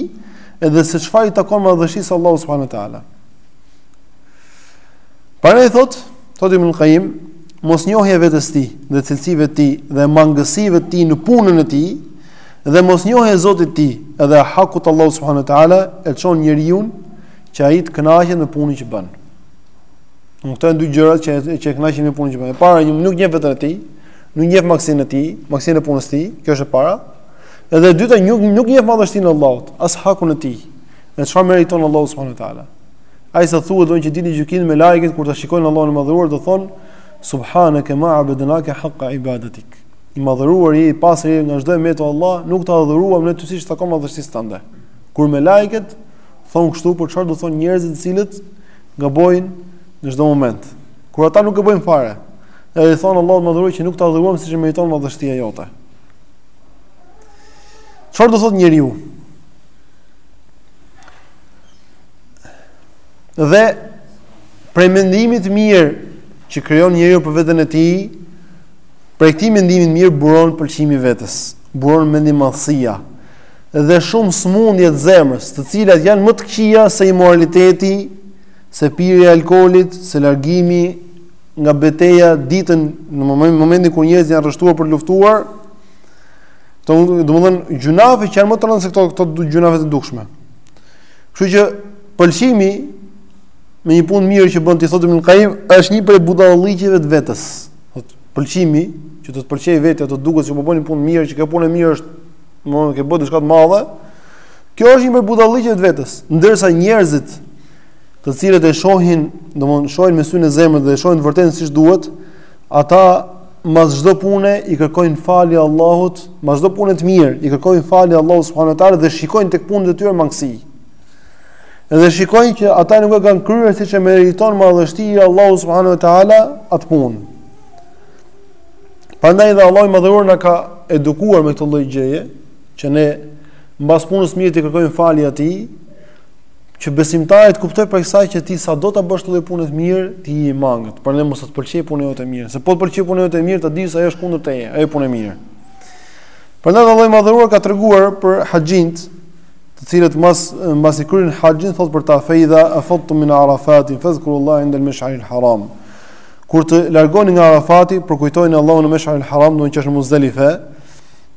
edhe se çfarë i takon madhështisë së Allahut subhanahu wa taala. Prandaj thot, thot Ibn Qayyim, mosnjohja e vetes së tij, dhe cilësive të tij, dhe mangësive të tij në punën e tij, dhe mosnjohja e Zotit të tij, edhe hakut të Allahut subhanahu wa taala e çon njeriun që ai të kënaqet me punën që bën. Këto janë dy gjërat që që e kënaqin me punën që bën. E para, nuk njeh veten e tij, Nuk njeh mangësinë e tij, mangësinë e punës së tij, kjo është e para. Edhe e dyta, nuk, nuk njeh madhështinë e Allahut, as hakun e tij. Dhe çfarë meriton Allahu subhanahu wa taala? Aq sa thuhet domethënë që Ditën e Gjykimit melaiket kur ta shikojnë Allahun e madhëruar do thon subhanaka ma abadnaka haqqa ibadatik. I madhëruar je i pastër je nga çdo e metë Allah, nuk të adhuruam ne ty siç i takon madhështisë tënde. Kur melaiket thon kështu po çfarë do thon njerëzit të cilët gabojnë në çdo moment. Kur ata nuk gabojnë fare, Edhe i thonë Allahut madhëruar që nuk të adhuruam siç e meriton madhështia jote. Çfarë do thotë njeriu? Dhe prej mendimit mirë që krijon njeriu për veten e tij, prej këtij mendimit mirë buron pëlqimi i vetes, buron mendjemadhësia, dhe shumë smundje të zemrës, të cilat janë më të këqija se imoraliteti, se pirja e alkoolit, se largimi nga beteja ditën në momentin momentin kur njerëzit janë rreshtuar për luftuar domethënë gjunafe që janë më të rënda se këto këto dy gjunafe të dukshme. Kështu që pëlqimi me një punë mirë që bën ti thotë Ibn Qayyim është një prej budalliqeve të vetes. Thotë pëlqimi që të të pëlqejë vetja, të duket se po bën një punë mirë, që kjo punë e mirë është domethënë ke bërë diçka të madhe. Kjo është një prej budalliqeve të vetes, ndërsa njerëzit të cilët e shohin, domthonë shohin me syrin e zemrës dhe e shohin të vërtetën siç duhet, ata mas çdo pune i kërkojnë falje Allahut, mas çdo pune të mirë i kërkojnë falje Allahut subhanuhu teala dhe shikojnë tek punët e tyre mangësi. Edhe shikojnë që ata nuk e kanë kryer siç e meriton madhështia e Allahut subhanuhu teala atë punë. Prandaj dhe Allahu i madhëruar na ka edukuar me këtë lloj gjëje, që ne mbas punës mirë t'i kërkojmë falje atij, Që besimtari të kuptojë prej kësaj që ti sado ta bësh këtë punë të mirë, ti je i mangët. Prandaj mos të pëlqejë puna jote e mirë. Se po të pëlqej puna jote e mirë, ta dish se ajo është kundër teje, ajo punë e mirë. Prandaj Allahu i madhëruar ka treguar për haxhint, të cilët mas mbasi kryejnë haxhin thot për ta feida afadtum min arafatin fazkurullaha inda al-mash'aril haram. Kur të largoheni nga Arafati, përkujtojeni Allahun në Mash'aril haram, domethënë në Muzdalife.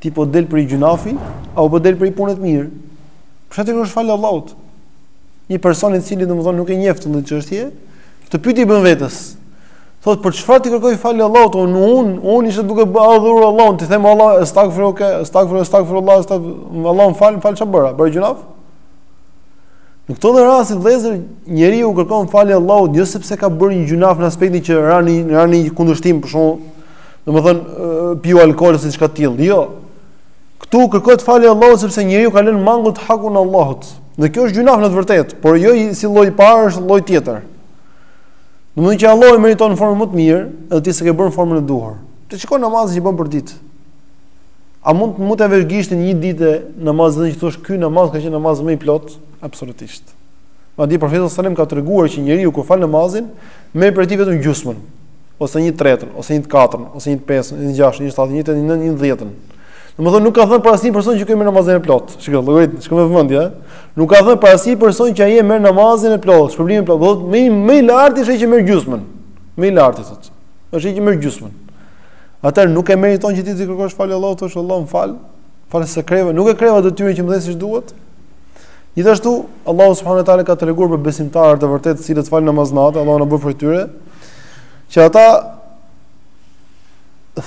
Ti po del prej gjunafi, apo po del prej punës të mirë? Pse t'i kërkosh falje Allahut? Një person i cili domethënë nuk e njeh këtë çështje, këtë pyetje i bën vetes. Thot për çfarë t'i kërkoj falje Allahut? Unë un, un isha duke e adhuru Allahun, t'i them Allah, estagfiruke, estagfiru, estagfiru Allah, estagfiru Allah, fal, fal çfarë bëra? Bëra gjunaf? Në këtë lloj rasti vllezër, njeriu kërkon falje Allahut, një jo sepse ka bërë një gjunaf në aspektin që ra në, ra në një kundërshtim për shembull, Domethënë, piu alkool ose diçka të tillë, jo. Këtu kërkohet falje Allahut, sepse njeriu ka lënë mangut hakun e Allahut. Dhe kjo është gjunaf në të vërtetë, por jo si lloji i parë, është lloj tjetër. Domethënë që Allahu e meriton në formën më të mirë, edhe ti s'e ke bërë në formën e duhur. Ti shikon namazin që bën përditë. A mund mund të vërgishtë një ditë namazin dhe të thosh ky namaz ka qenë namazi më i plotë? Absolutisht. Madje profeti alejhi selam ka treguar që njeriu kur fal namazin, merr prej tij vetëm gjusmën. ose një tretën, ose një të katërën, ose një të pesën, një të gjashtën, një të shtatën, një të nëntën, një të dhjetën. Domethënë nuk ka thënë për asnjë person që ky merr namazin e plotë. Shikoj, llogarit, shikoj me vëmendje. Nuk ka thënë për asnjë person që ai e merr namazin e plotë, shpërblimin e plotë. Domethënë më i lartë është ai që merr gjysmën. Më i lartë thotë. Është ai që merr gjysmën. A nuk e meriton që ti të kërkosh falje Allahut, t'i thuash Allahu më fal. Fal se s'e kreva, nuk e kreva detyrën që më ke dhënë siç duhet. Gjithashtu Allahu subhanahu wa taala ka treguar për besimtarët e vërtetë, të cilët falin namaz nate, Allahu na bëftë prej tyre. Që ata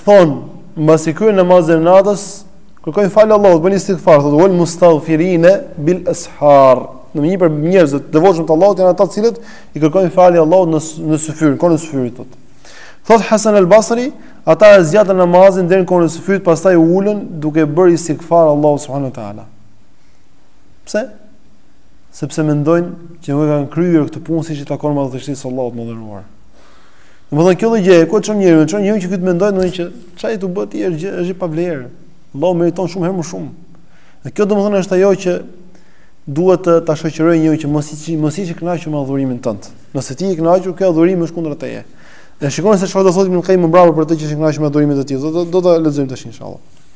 thonë, mbasi e kryejnë namazin e natës, kërkojnë falje Allahut, bëjnë istighfar, thotë wal mustaghfirine bil ashar. Domethënë prej njerëzve të devotshëm të Allahut janë ata të cilët i kërkojnë falje Allahut në në syfyr, kohën e syfyrit thotë. Thotë Hasan al-Basri, ata e zgjatën namazin deri në kohën e syfyrit, pastaj u ulën duke bërë istighfar Allahut subhanahu wa taala. Pse? sepse mendojnë që nuk e kanë kryer këtë punë siç i takon madhështisë së Allahut të madhëruar. Domethënë kjo lloj gjëje e çon njeriun, çon njeriun që të mendojë domethënë që çka ai të bëjë është gjë është pa vlerë. Allahu meriton shumë herë më shumë. Dhe kjo domethënë është ajo që duhet ta shoqërojë njeriun që mos ji mos ji i kënaqur me adhurimin tënd. Nëse ti je i kënaqur, kjo adhurim është kundër teje. E shikoni se çfarë do thotë Ibn Qayyim më mbrapa për atë që është i kënaqur me adhurimin e tij. Do do ta lexojmë tash inshallah.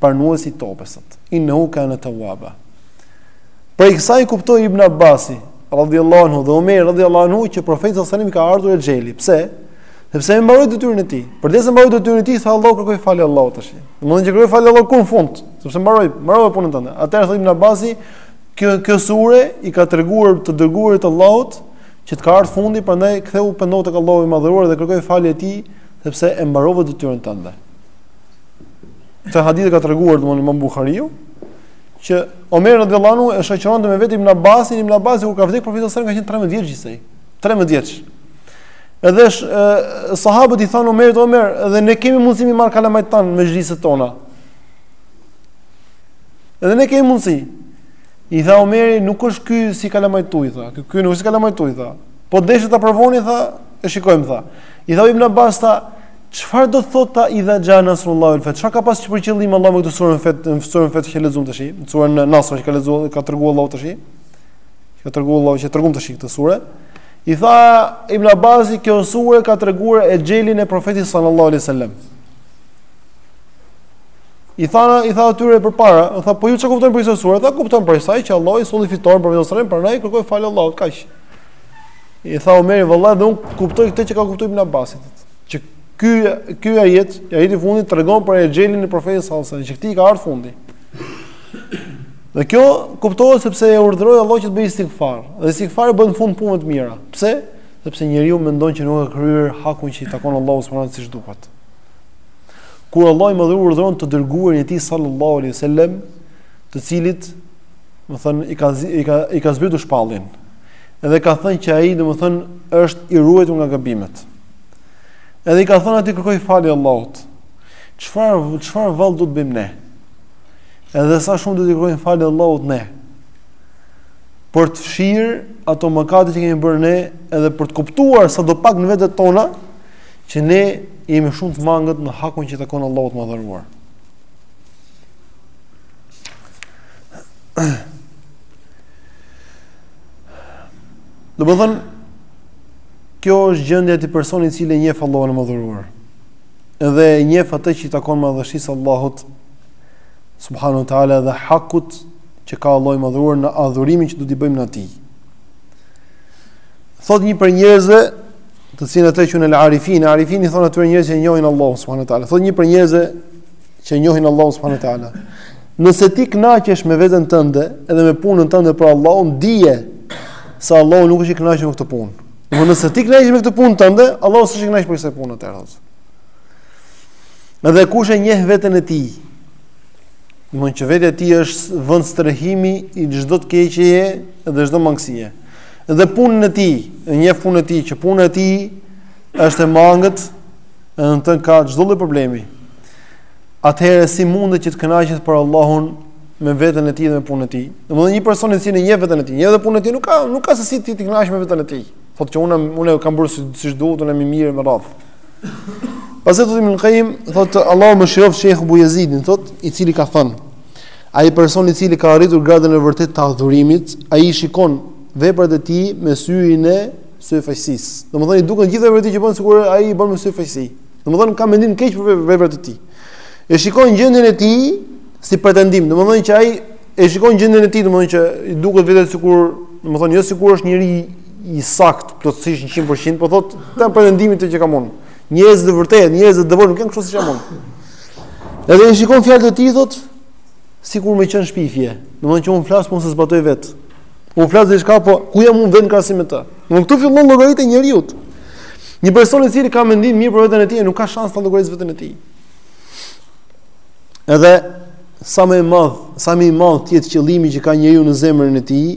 pranues i tobes. Innehu kana tawwaba. Prej kësaj kuptoi Ibn Abbasi, radhiyallahu anhu dhe Omer radhiyallahu anhu që profeti sallallahu alaihi wasallam ka ardhur exheli. Pse? Sepse e mbaroi detyrën e tij. Përderisa mbaroi detyrën e tij, tha Allahu kërkoji falje Allahut tash. Domethënë që kërkoji falje Allahut ku në fund, sepse mbarove, mbarove punën tënde. Atëherë thotë Ibn Abbasi, kjo kjo sure i ka treguar të dërguarit të Allahut që të ka ardhur fundi, prandaj kthehu pendohu tek Allahu i madhëruar dhe kërkoji falje atij, sepse e mbarove detyrën tënde. Këtë hadith e ka treguar domethënë Imam Buhariu që Omer radhiyallahu anhu e shoqëronte me vete Ibn Abbasin, Ibn Abbasi kur ka vdekur profeti sallallahu alajhi wasallam ka qenë 13 vjeç gjithsej. 13 vjeç. Edhe sahabët i thanë Omerit, Omer, edhe ne kemi mundësi me i marrë kalamajt tanë në mexhliset tona. Edhe ne kemi mundësi. I tha Omeri, nuk është ky si kalamajt tuaj tha. Ky ky nuk është si kalamajt tuaj tha. Po deshët ta provoni tha, e shikojmë tha. I tha Ibn Abbas tha, Çfarë do të thotë tha idha xha Nasrullahi wel fet-h? Çfarë ka pasur për qëllim Allahu me këtë suren Fet-h, në suren Fet-h që lexuam tash, në suren Nasr që ka lexuar, ka treguar Allahu tash. Ka treguar Allahu që treguam tash këtë sure. I tha Ibn Abbasi kjo sure ka treguar exhelin e profetit sallallahu alaihi wasallam. I tha i tha atyre përpara, u tha po ju çka kuptoni prej kësaj sure? Tha kuptojmë prej saj që Allahu i solli fitoren profetit sallallahu alaihi wasallam, prandaj kërkoji falje Allahut kaq. I tha Omeri vallahi dhe unë kuptoj këtë që ka kuptuar Ibn Abbasi. Që ky ky ajet, ajeti i fundit tregon për exhelin e Profetit sallallahu alajhi wasallam, që këtij i ka ardhur fundi. Dhe kjo kuptohet sepse e urdhëroi Allahu që të bëjë istighfar. Dhe istighfari bëhet në fund punëve të mira. Pse? Sepse njeriu mendon që nuk ka kryer hakun që i takon Allahut subhanuhu teala siç duhet. Kur Allahu i madhëruar urdhëron të dërguarin e tij sallallahu alaihi wasallam, të cilit, domethënë, i ka i ka i ka zbritur shpalljen. Edhe ka thënë që ai, domethën, është i ruajtur nga gabimet. Edhe i ka thënë atij kërkoji falje Allahut. Çfarë çfarë vallë duhet të bëjmë ne? Edhe sa shumë duhet t'i kërkojmë falje Allahut ne? Për të fshirë ato mëkatet që kemi bërë ne, edhe për të kuptuar sado pak në vetet tona që ne jemi shumë të mangët në hakun që i takon Allahut të Madhëruar. Domethënë, Kjo është gjendja e atij personi i cili e njeh Allahun e Madhëruar. Edhe e njeh atë që i takon madhështisë së Allahut subhanahu wa taala dhe hakut që ka Allahu i Madhëruar në adhurimin që duhet t'i bëjmë ne atij. Thotë një prej njerëzve, të cilët ata quhen al-arifin, arifin i thonë atyre njerëzve që njohin Allahun subhanahu wa taala. Thotë një prej njerëzve që njohin Allahun subhanuhu teala. Nëse ti kënaqesh me veten tënde edhe me punën tënde për Allahun, dije se Allahu nuk është i kënaqur me këtë punë. Domethënë nëse ti kënaqesh me këtë punë tënde, Allahu s'është i kënaqur për këtë punë atë rrugë. Edhe kush e njeh veten e tij. Domethënë vetja e tij është vend strehimi i çdo të keqeje dhe çdo mangësie. Edhe punën e tij, e njeh punën e tij që puna e tij është e mangët, edhe në të ka çdo lloj problemi. atëherë si mundet që të kënaqet për Allahun me veten e tij dhe me punën e tij? Domethënë një person i cili njeh veten e tij, njeh dhe punën e tij nuk ka nuk ka se si ai të kënaqet me veten e tij. Të thotë që unë unë e kam bërë siç duhet, unë më mirë me radh. Pastaj thotë Ibn Qayyim, thotë Allahu e mëshiroftë Sheikh Abu Yazidin, thotë i cili ka thënë Ai person i cili ka arritur gradën e vërtetë të adhurimit, ai shikon veprat e tij me syrin e syfaqësisë. Domethënë i duken gjithë veprat që bën sikur ai i bën me syfaqësi. Domethënë ka mendim keq për veprat e tij. E shikon gjendjen e tij si pretendim, domethënë që ai e shikon gjendjen e tij, domethënë që i duket vetja sikur, domethënë jo sikur është njeri i saktë plotësisht 100%, po thotë janë pretendime këto që kam unë. Njerëz të vërtetë, njerëz të devotshëm, nuk janë kështu si jam unë. Edhe i shikon fjalët e tij thotë sikur me qenë shpifje. Domethënë që unë flas po s'e zbatoj vetë. Un flas diçka po ku jam un në vend krahasim me të. Pra këtu fillon llogaritë njeriu. Një person i cili ka mendim mirë për veten e tij nuk ka shans ta llogarisë veten e tij. Edhe sa më i madh, sa më i madh të jetë qëllimi që ka njeriu në zemrën e tij,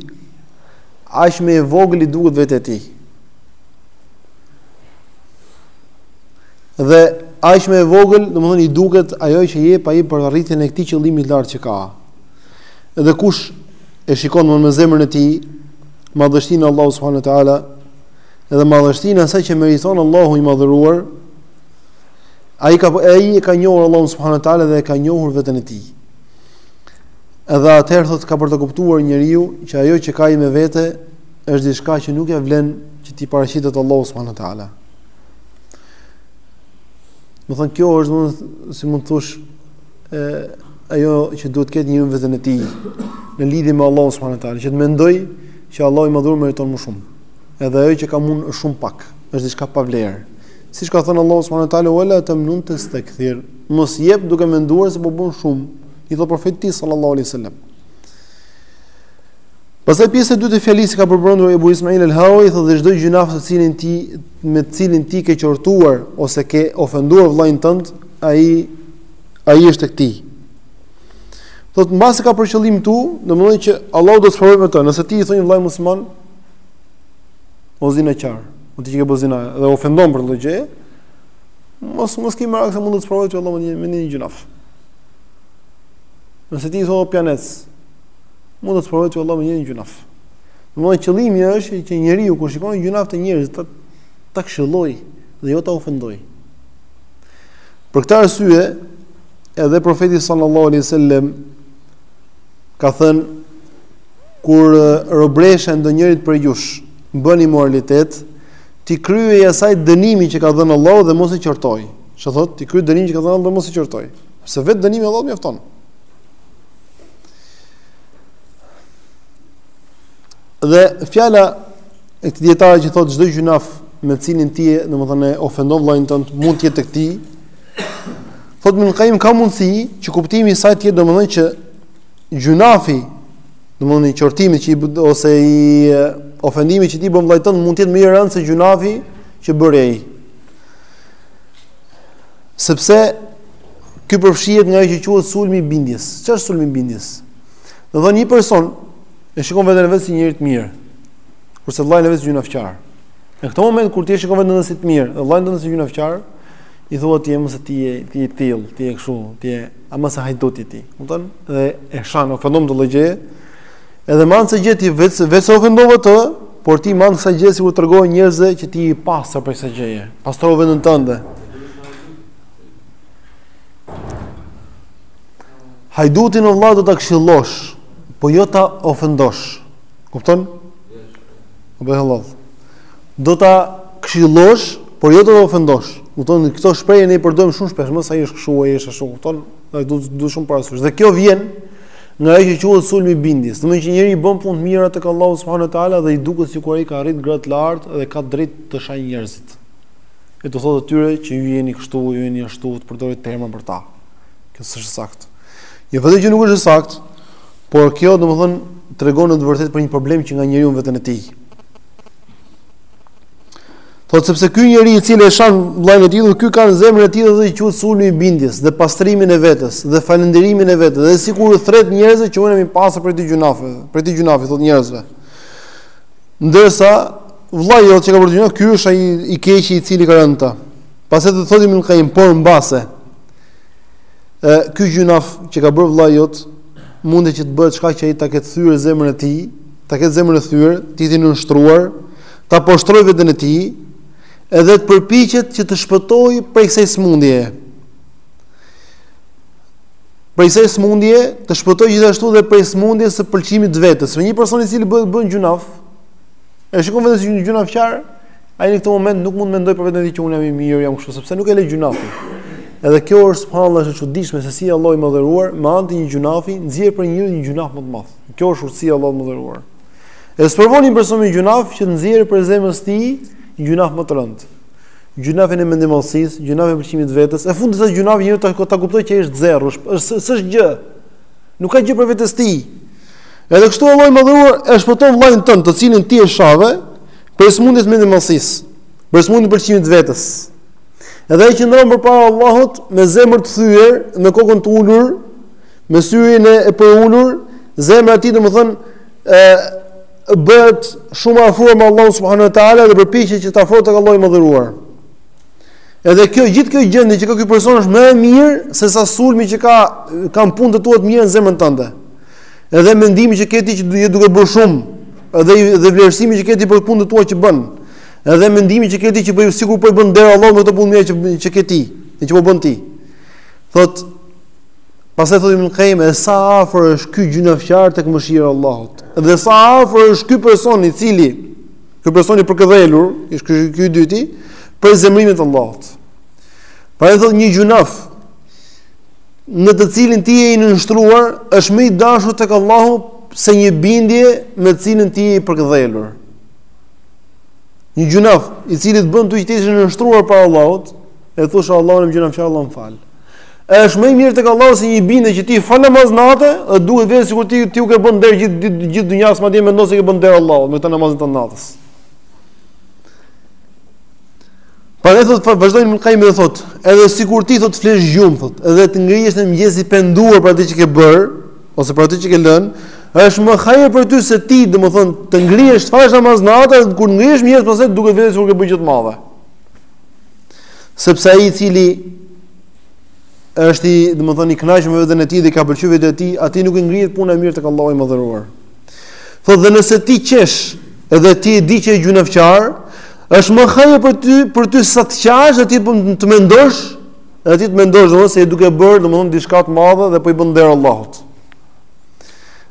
aq më e vogël i duket vetja e tij. Dhe aq më e vogël, domethënë i duket ajo që jep ai për arritjen e këtij qëllimi të lartë që ka. Edhe kush e shikon me zemrën e tij madhështinë e Allahut subhanahu wa taala, edhe madhështinë e asaj që meriton Allahu i madhëruar, ai ka ai e ka njohur Allahun subhanahu wa taala dhe e ka njohur veten e tij. Edhe atëherë thotë ka për të kuptuar njeriu që ajo që ka ai me vete është diçka që nuk ia vlen që t'i paraqitet Allahut subhanahu wa taala. Domethënë kjo është domosdoshmë si mund të thush ë ajo që duhet të ketë në veten e tij në lidhje me Allahun subhanuhu teala, që të mendojë që Allahu i madhëruar meriton më shumë. Edhe ajo që kam unë është shumë pak, është diçka pa vlerë. Siç ka thënë Allahu subhanuhu teala wala tamnun tastakthir, mos jep duke menduar se po bën shumë, i thot profetit sallallahu alaihi wasallam. Pastaj pjesa e dytë e fjalës ka përmendur Ebu Ismail al-Harawi, thotë dhe çdo gjynaf të cilin ti me të cilin ti ke qortuar ose ke ofenduar vëllain tënd, Ai ai është tek ti. Thot mbase ka për qëllim tu, domthonjë që Allahu do të sprovojë me të. Nëse ti i thon një vëllai musliman o zinaqar, o ti që ke bo zina dhe ofendon për këtë gjë, mos mos ke marrë se mund të të sprovojë ty Allahu me një me një gjinaf. Nëse ti i thon o pianec, mund të të sprovojë ty Allahu me një gjinaf. Domthonjë qëllimi është që njeriu kur shikon gjinaf te njerëzit ta ta këshilloj dhe jo ta ofendoj. Për këtë arsye, edhe profeti sallallahu alaihi wasallam ka thënë kur robëresha e ndonjërit prej jush bën imoralitet, t'i kryejë asaj dënimin që ka dhënë Allahu dhe mos e qortojë. Ça thotë, t'i kryejë dënimin që ka dhënë Allahu dhe mos e qortojë. Se vetë dënimi i Allahut mjafton. Dhe fjala e këtij dietari që thotë çdo gjynaf me cilin ti, domethënë, ofendon vëllain tënd, mund të jetë tek ti. Thotë Ibn Qayyim ka mundësi që kuptimi i saj të jetë domethënë që gjynafi, domethënë i qortimit që i ose i ofendimit që ti i bën vëllait tënd mund të jetë më i rëndë se gjynafi që bëri ai. Sepse ky përfshihet nga ajo që quhet sulmi i bindjes. Çfarë është sulmi i bindjes? Domethënë një person e shikon veten vetë si njeri të mirë, kurse vllain vetë gjunafqar. Në këtë moment kur ti e shikon veten si të mirë, dhe vllain si gjunafqar, i thua ti jemi se ti je ti je i till, ti je kështu, ti je ama sa hajdut ti ti. Kupton? Dhe e shan ofendon të lloj gjëje. Edhe me anë të kësaj gjëje ti jo vetëm e ofendove atë, por ti me anë të kësaj gjëje sikur tregon njerëzve që ti je i pastër prej kësaj gjëje. Pastrove veten tënde. Hajdutin o vëllai do ta këshillosh, po jo ta ofendosh. Kupton? Po bëj Allah. Do ta këshillosh, por jo do të ofendosh. Kupton? Në këto shprehje ne i përdorim shumë shpesh, mos ai është kështu, ai është ashtu, kupton? Kjo do të duhet shumë parasysh. Dhe kjo vjen nga ajo që quhet sulmi i bindjes. Do të thotë që njeriu bën punë të mira tek Allahu subhanahu wa taala dhe i duket sikur ai ka arrit gradë të lartë dhe ka drejt të shajë njerëzit. E t'u thotë atyre që ju jeni kështu, ju jeni ashtu, të përdori terma për ta. Kjo s'është saktë. Jo vetëm që nuk është saktë, Por kjo domethën tregon në të vërtetë për një problem që ka njeriu në veten e tij. Po sepse ky njeri i cili e shan vllajën e tij, ky ka në zemrën e tij atë që quhet sulmi i bindjes dhe pastrimin e vetes dhe falënderimin e vetes dhe sikur u thret njerëzve që unë jam i pastër prej këtyre gjunafeve, prej këtyre gjunafeve thot njerëzve. Ndërsa vllai jot që ka bërë gjunaf, ky është ai i keqi i cili ka rënë në ta. Pastaj thotë Ibn Kajimi por mbase, E ky gjunaf që ka bërë vëllai jot, mundet që të bëhet shkak që ai ta ketë thyer zemrën e tij, ta ketë zemrën e thyer, të jetë i nënshtruar, ta poshtroj veten e tij, edhe të përpiqet që të shpëtoj prej kësaj smundje. Prej kësaj smundje të shpëtoj gjithashtu dhe prej smundjes së pëlqimit të vetes. Se një person i cili bëhet bën gjunaf, e shikon veten si një gjunafçar, Ai në këtë moment nuk mund të mendojë për veten e tij që unë jam i mirë, jam kështu, sepse nuk e le gjunafi. Edhe kjo është subhanallahu është e çuditshme se si Allahu i madhëruar me anë të një gjunafi nxjerr prej njeriut një gjunaf më të madh. Kjo është urtësia e Allahut të madhëruar. E sprovon një person me gjunaf që nxjerr prej zemrës së tij një gjunaf më të rëndë. Gjunafin e mendjemadhësisë, gjunafin e pëlqimit vetes, e fut në disa gjunafe njeriun ta ta kuptoj që është zero, është është s'është gjë. Nuk ka gjë prej vetes tij. Edhe kështu Allahu i madhëruar e shpëton vllajën tënd, të cilin ti e shave, Prej smundjes mendjemadhësisë, prej smundjes pëlqimit vetes. Edhe ai qëndron përpara Allahut me zemër të thyër, me kokën të ulur, me syrin e, e përulur, zemra e tij domethënë, e, bëhet shumë e afruar me Allahun subhanahu we ta'ala dhe përpiqet që të afrohet tek Allahu i madhëruar. Edhe kjo gjithë kjo gjendje që ka ky person është më e mirë se sa sulmi që ka kanë punët e tua të mira në zemrën tënde. Edhe mendimi që ke ti që je duke bërë shumë, edhe dhe vlerësimi që ke ti për punët tua që bën. Edhe mendimi që ke ti që bëj sikur po i bën nder Allahu me këtë punë mirë që që ke ti, dhe që po bën ti. Thot Pastaj thotë Ibn Qayyim, sa afër është ky gjynahqar tek mëshira e Allahut. Dhe sa afër është ky person i cili ky person i përkëdhelur, është ky ky i dyti, për zemërimin e Allahut. Pra ai thotë një gjynah, në të cilin ti je i nënshtruar është më i dashur tek Allahu se një bindje me të cilën ti je i përkëdhelur. Një gjynah i cili të bën ty që ti je i nënshtruar para Allahut, e thu Allahu im gjynahqar Allah më fal. Është më i mirë tek Allahu se një bindje që ti fal namaz natë, e duket vetja sikur ti ti u ke bërë nder gjithë gjithë gjithë dynjas madje mendon se ke bërë nder Allahut me këtë namazin të natës. Pra thot vazhdon Ibn Qayyim dhe thot, edhe sikur ti thot të flesh gjumë thot, edhe të ngrihesh në mëngjes i penduar për atë që ke bër, ose për atë që ke lën, është më hajër për ty se ti, domethën të ngrihesh të falësh namaz natë dhe kur ngrihesh mëngjes pastaj duket vetja sikur ke bërë gjë të madhe. Sepse ai i cili është i, domethën i kënaqur me veten e tij dhe i ka pëlqyer vetja e tij, atij nuk i ngrihet puna e mirë tek Allahu i madhëruar. Thotë dhe nëse ti qesh dhe ti e di që je gjynahqar, është më hajër për ty, për ty sa të qash dhe ti po të mendosh, dhe ti të mendosh se je duke bërë, domethënë, diçka të madhe dhe po i bën nder Allahut.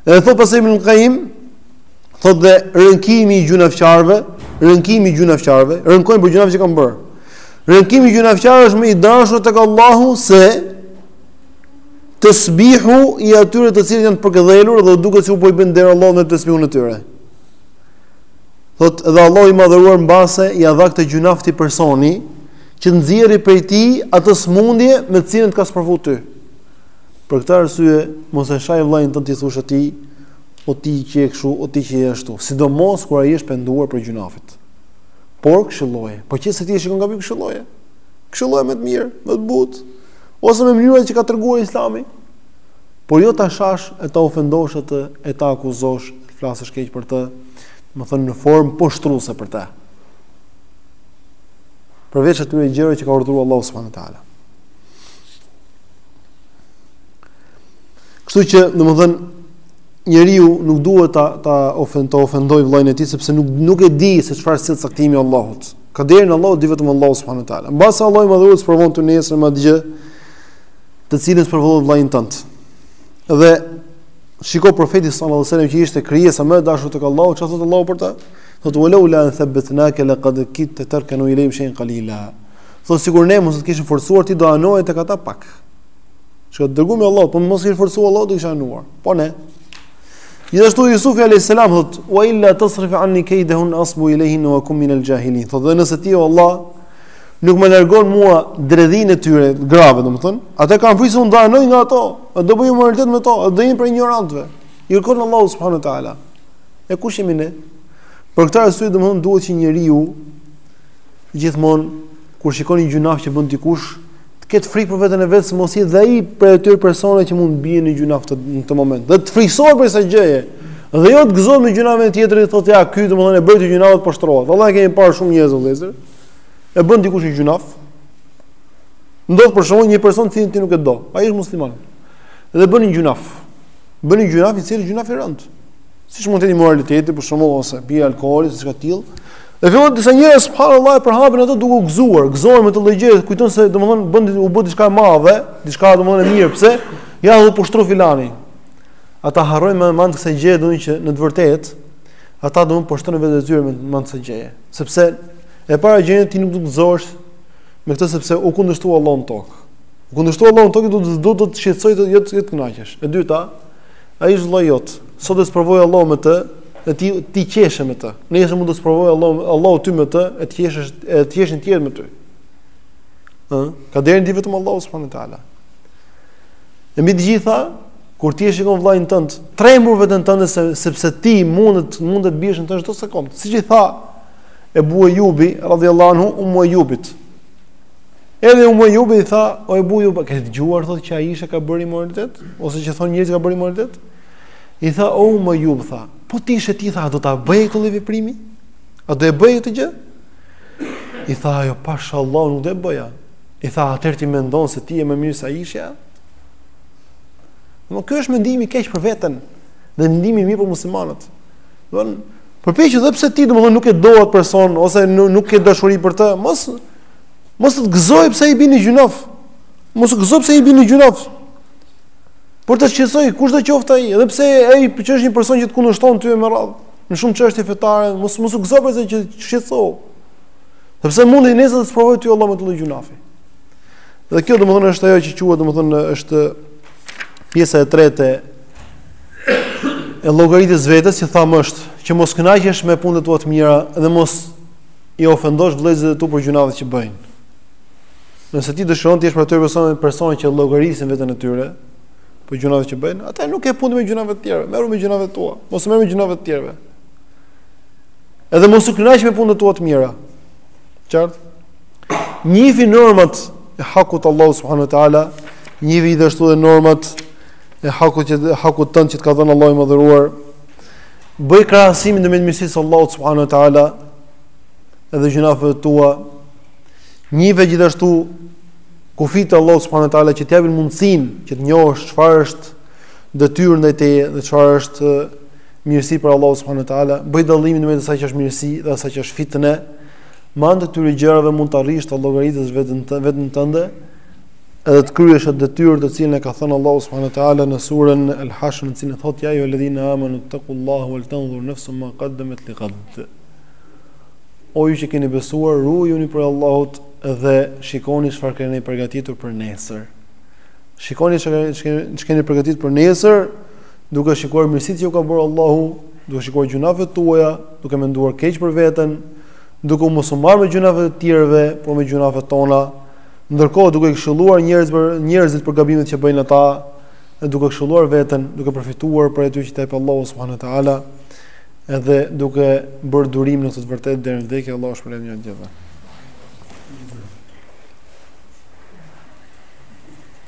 Dhe thotë pastaj Ibn Qayyim, thotë dhe rënkimi i gjynahqarëve, rënkimi i gjynahqarëve, rënkojnë për gjynahet që kanë bërë. Rënkimi i gjynahqarëve është më i dashur tek Allahu se Tesbihu i atyre të cilët janë përkëdhelur dhe u duket sikur po i bëjnë nder Allahut me tesbihun e tyre. Thot edhe Allahu i madhëruar mbase i dha këtë gjynah këtij personi që të nxjerri prej tij atë smundje me të cilën të ka sprovu ty. Për këtë arsye mos e shaj vllain tënd t'i thuash atij o ti që je kështu, o ti që je ashtu. Sidomos kur ai është penduar prej gjynahit. Por këshilloje, po që se ti e shikon gabim këshilloje. Këshilloje me të mirë, me të butë. ose me mënyrat që ka treguar Islami, por jo ta shash e ta ofendosh atë e ta akuzosh, të flasësh keq për të, domethënë në formë poshtruese për të. Përveç atyre gjërave që ka urdhëruar Allahu subhanahu wa taala. Kështu që, domethënë, njeriu nuk duhet ta ta ofend të ofendoj vëllain e tij sepse nuk nuk e di se çfarë sjell caktimi i Allahut. Kaderin e Allahut e di vetëm Allahu subhanahu wa taala. Mbase Allahu i madhëruar të provon ty nesër me atë gjë të cilën e provon vllain tënd. Dhe shiko profeti sallallahu alajhi wasallam që ishte krijesa më e dashur tek Allahu, çfarë thotë Allahu për të? Thotë wa lawla an thabbatnaka laqad kidta tarkanu ilayhim shay'an qalila. Thotë sikur ne mos të kishim forcuar ti do anoje tek ata pak. Që i dërguari i Allahut, po mos e forcuar Allahu do të ishte anuar. Po ne. Gjithashtu Jusufi alayhis salam thot: "Wa illa tasrif anni kaydahun asbu ilayhin wa akun min al-jahilin." Thot: "Dhe nëse ti o Allah nuk më largon mua dredhinë e tyre, grave, domethën, atëherë kam frikë se unë do anoj nga ato, e do bëj imoralitet me to, do jem prej injorantëve." I kërkon Allahut subhanahu wa taala. E kush jemi ne? Për këtë arsye domethën duhet që njeriu gjithmonë kur shikon një gjunaf që bën dikush, të ketë frikë për veten e vet se mos jetë dhe ai prej atyre personave që mund të bien në gjunaf, këtë në këtë moment. Dhe të frikësohet prej kësaj gjëje. Dhe jo të gëzohet me gjunafet e tjetrit, thotë ja, ky domethënë e bëri këtë gjunaf e të poshtrohet. Vallahi kemi parë shumë njerëz vëllezër. E bën dikush një gjunaf. Ndodh për shembull një person që ti nuk e do. Ai është musliman. Dhe bën një gjunaf. Bën një gjunaf i cili gjunaf i rëndë. Siç mund të jetë imoraliteti, për shembull, ose pija e alkoolit, diçka të tillë. Dhe fillojnë disa njerëz subhanallahu e përhapin ato duke u gëzuar, gëzohen me atë lloj gjëje, kujtojnë se domthon bën u bë diçka e madhe, diçka domthon e mirë, pse? Ja u poshtru filani. Ata harrojnë me anë të kësaj gjëje domthon që në të vërtetë ata domthon poshtrojnë veten e tyre me anë të kësaj gjëje, sepse e para gjë ti nuk duhet të gëzohesh me këtë sepse u kundërshtua Allahu në tokë. U kundërshtua Allahu në tokë duhet të, duhet të shqetësojë ty e jo të kënaqesh. E dyta, Ai është vëllai jot. Sot e sprovoi Allahu me të, dhe ti ti qeshe me të. Nesër mund të sprovojë Allahu Allahu ty me të, e të qeshësh e të qeshin të tjerët me ty. Ëh, kaderin e di vetëm Allahu subhanahu wa taala. E mbi të gjitha, kur ti e shikon vëllain tënd, trembu për veten tënde se sepse ti mundet mund të biesh në të çdo sekond. Siç i tha Ebu Ejubi, radhiyallahu anhu, Umu Ejubit. Edhe Umu Ejubi i tha, o Ebu Ejub, ke dëgjuar, thot, që Aishja ka bërë imoralitet, ose që thonë njerëzit ka bërë imoralitet, i tha, o Umu Ejub, tha, po të ishe ti, tha, a do ta bëje këtë lloj veprimi? A do e bëje këtë gjë? I tha, jo, pasha Allahun, nuk do e bëja. I tha, atër ti mendon se ti je më e mirë se Aishja? E ky është mendimi keq për veten, dhe mendimi mirë për muslimanët. Duhet të përpiqesh edhe pse ti domethënë nuk e do atë person ose nuk ke dashuri për të, mos Mos të gëzojë pse ai bie në gjunaf. Mos u gëzo pse ai bie në gjunaf. Por të shqetësojë kushdo qoftë ai, edhe pse ai po që është një person që të kundërshton ty me radhë, në shumë çështje fetare, mos mos u gëzo por shqetësohu. Sepse mundet nesër të sprovojë ty Allahu me atë lloj gjunafi. Dhe kjo domethënë është ajo që quhet domethënë është pjesa e tretë e llogaritjes së vetes që thamë është që mos kënaqesh me punët tua të mira dhe mos i ofendosh vëllezërit e tu për gjunafet që bëjnë. Nëse ti dëshiron të jesh prej atyre personave, persona që llogarisin veten e tyre për gjunafet që bëjnë, ata nuk kanë punë me gjunafet e tjerëve, merru me gjunafet e tua, mos u merr me gjunafet e tjerëve. Edhe mos u kënaq me punët e tua të mira. Qartë? Njihi normat e hakut Allahut subhanahu wa taala, njihi gjithashtu dhe normat e hakut që hakut tënd që të ka dhënë Allahu i madhëruar. Bëj krahasimin ndërmjet mirësisë Allahut subhanahu wa taala edhe gjunafet e tua njihi gjithashtu kufijtë e Allahut subhanahu wa taala që të japin mundësinë që të njohësh çfarë është detyrë ndaj teje dhe çfarë është mirësi prej Allahut subhanahu wa taala. Bëj dallimin në mes asaj që është mirësi dhe asaj që është fitnë. Me anë të këtyre gjërave mund të arrish ta llogaritësh veten veten tënde. edhe të kryesh atë detyrë të cilën e ka thënë Allahu subhanahu wa taala në surën Al-Hashr, në të cilën thotë ja ejuha alladhina amanu ittaqullaha wal tanzur nafsun ma qaddamat lighad. O ju që keni besuar, ruajuni prej Allahut dhe shikoni çfarë keni përgatitur për nesër. Shikoni çfarë keni përgatitur për nesër, duke shikuar mirësitë që ju ka bërë Allahu, duke shikuar gjunafet tuaja, duke menduar keq për veten, duke mos u marrë me gjunafet e tjerëve, por me gjunafet tona, Ndërkohë duke i këshilluar njerëzve njerëzit për gabimet që bëjnë ata, dhe duke këshilluar veten, duke përfituar prej atyre që të jep Allahu subhanahu wa taala, edhe duke bërë durim në këtë të vërtetë deri në vdekje, Allahu ju shpërbleftë të gjithë.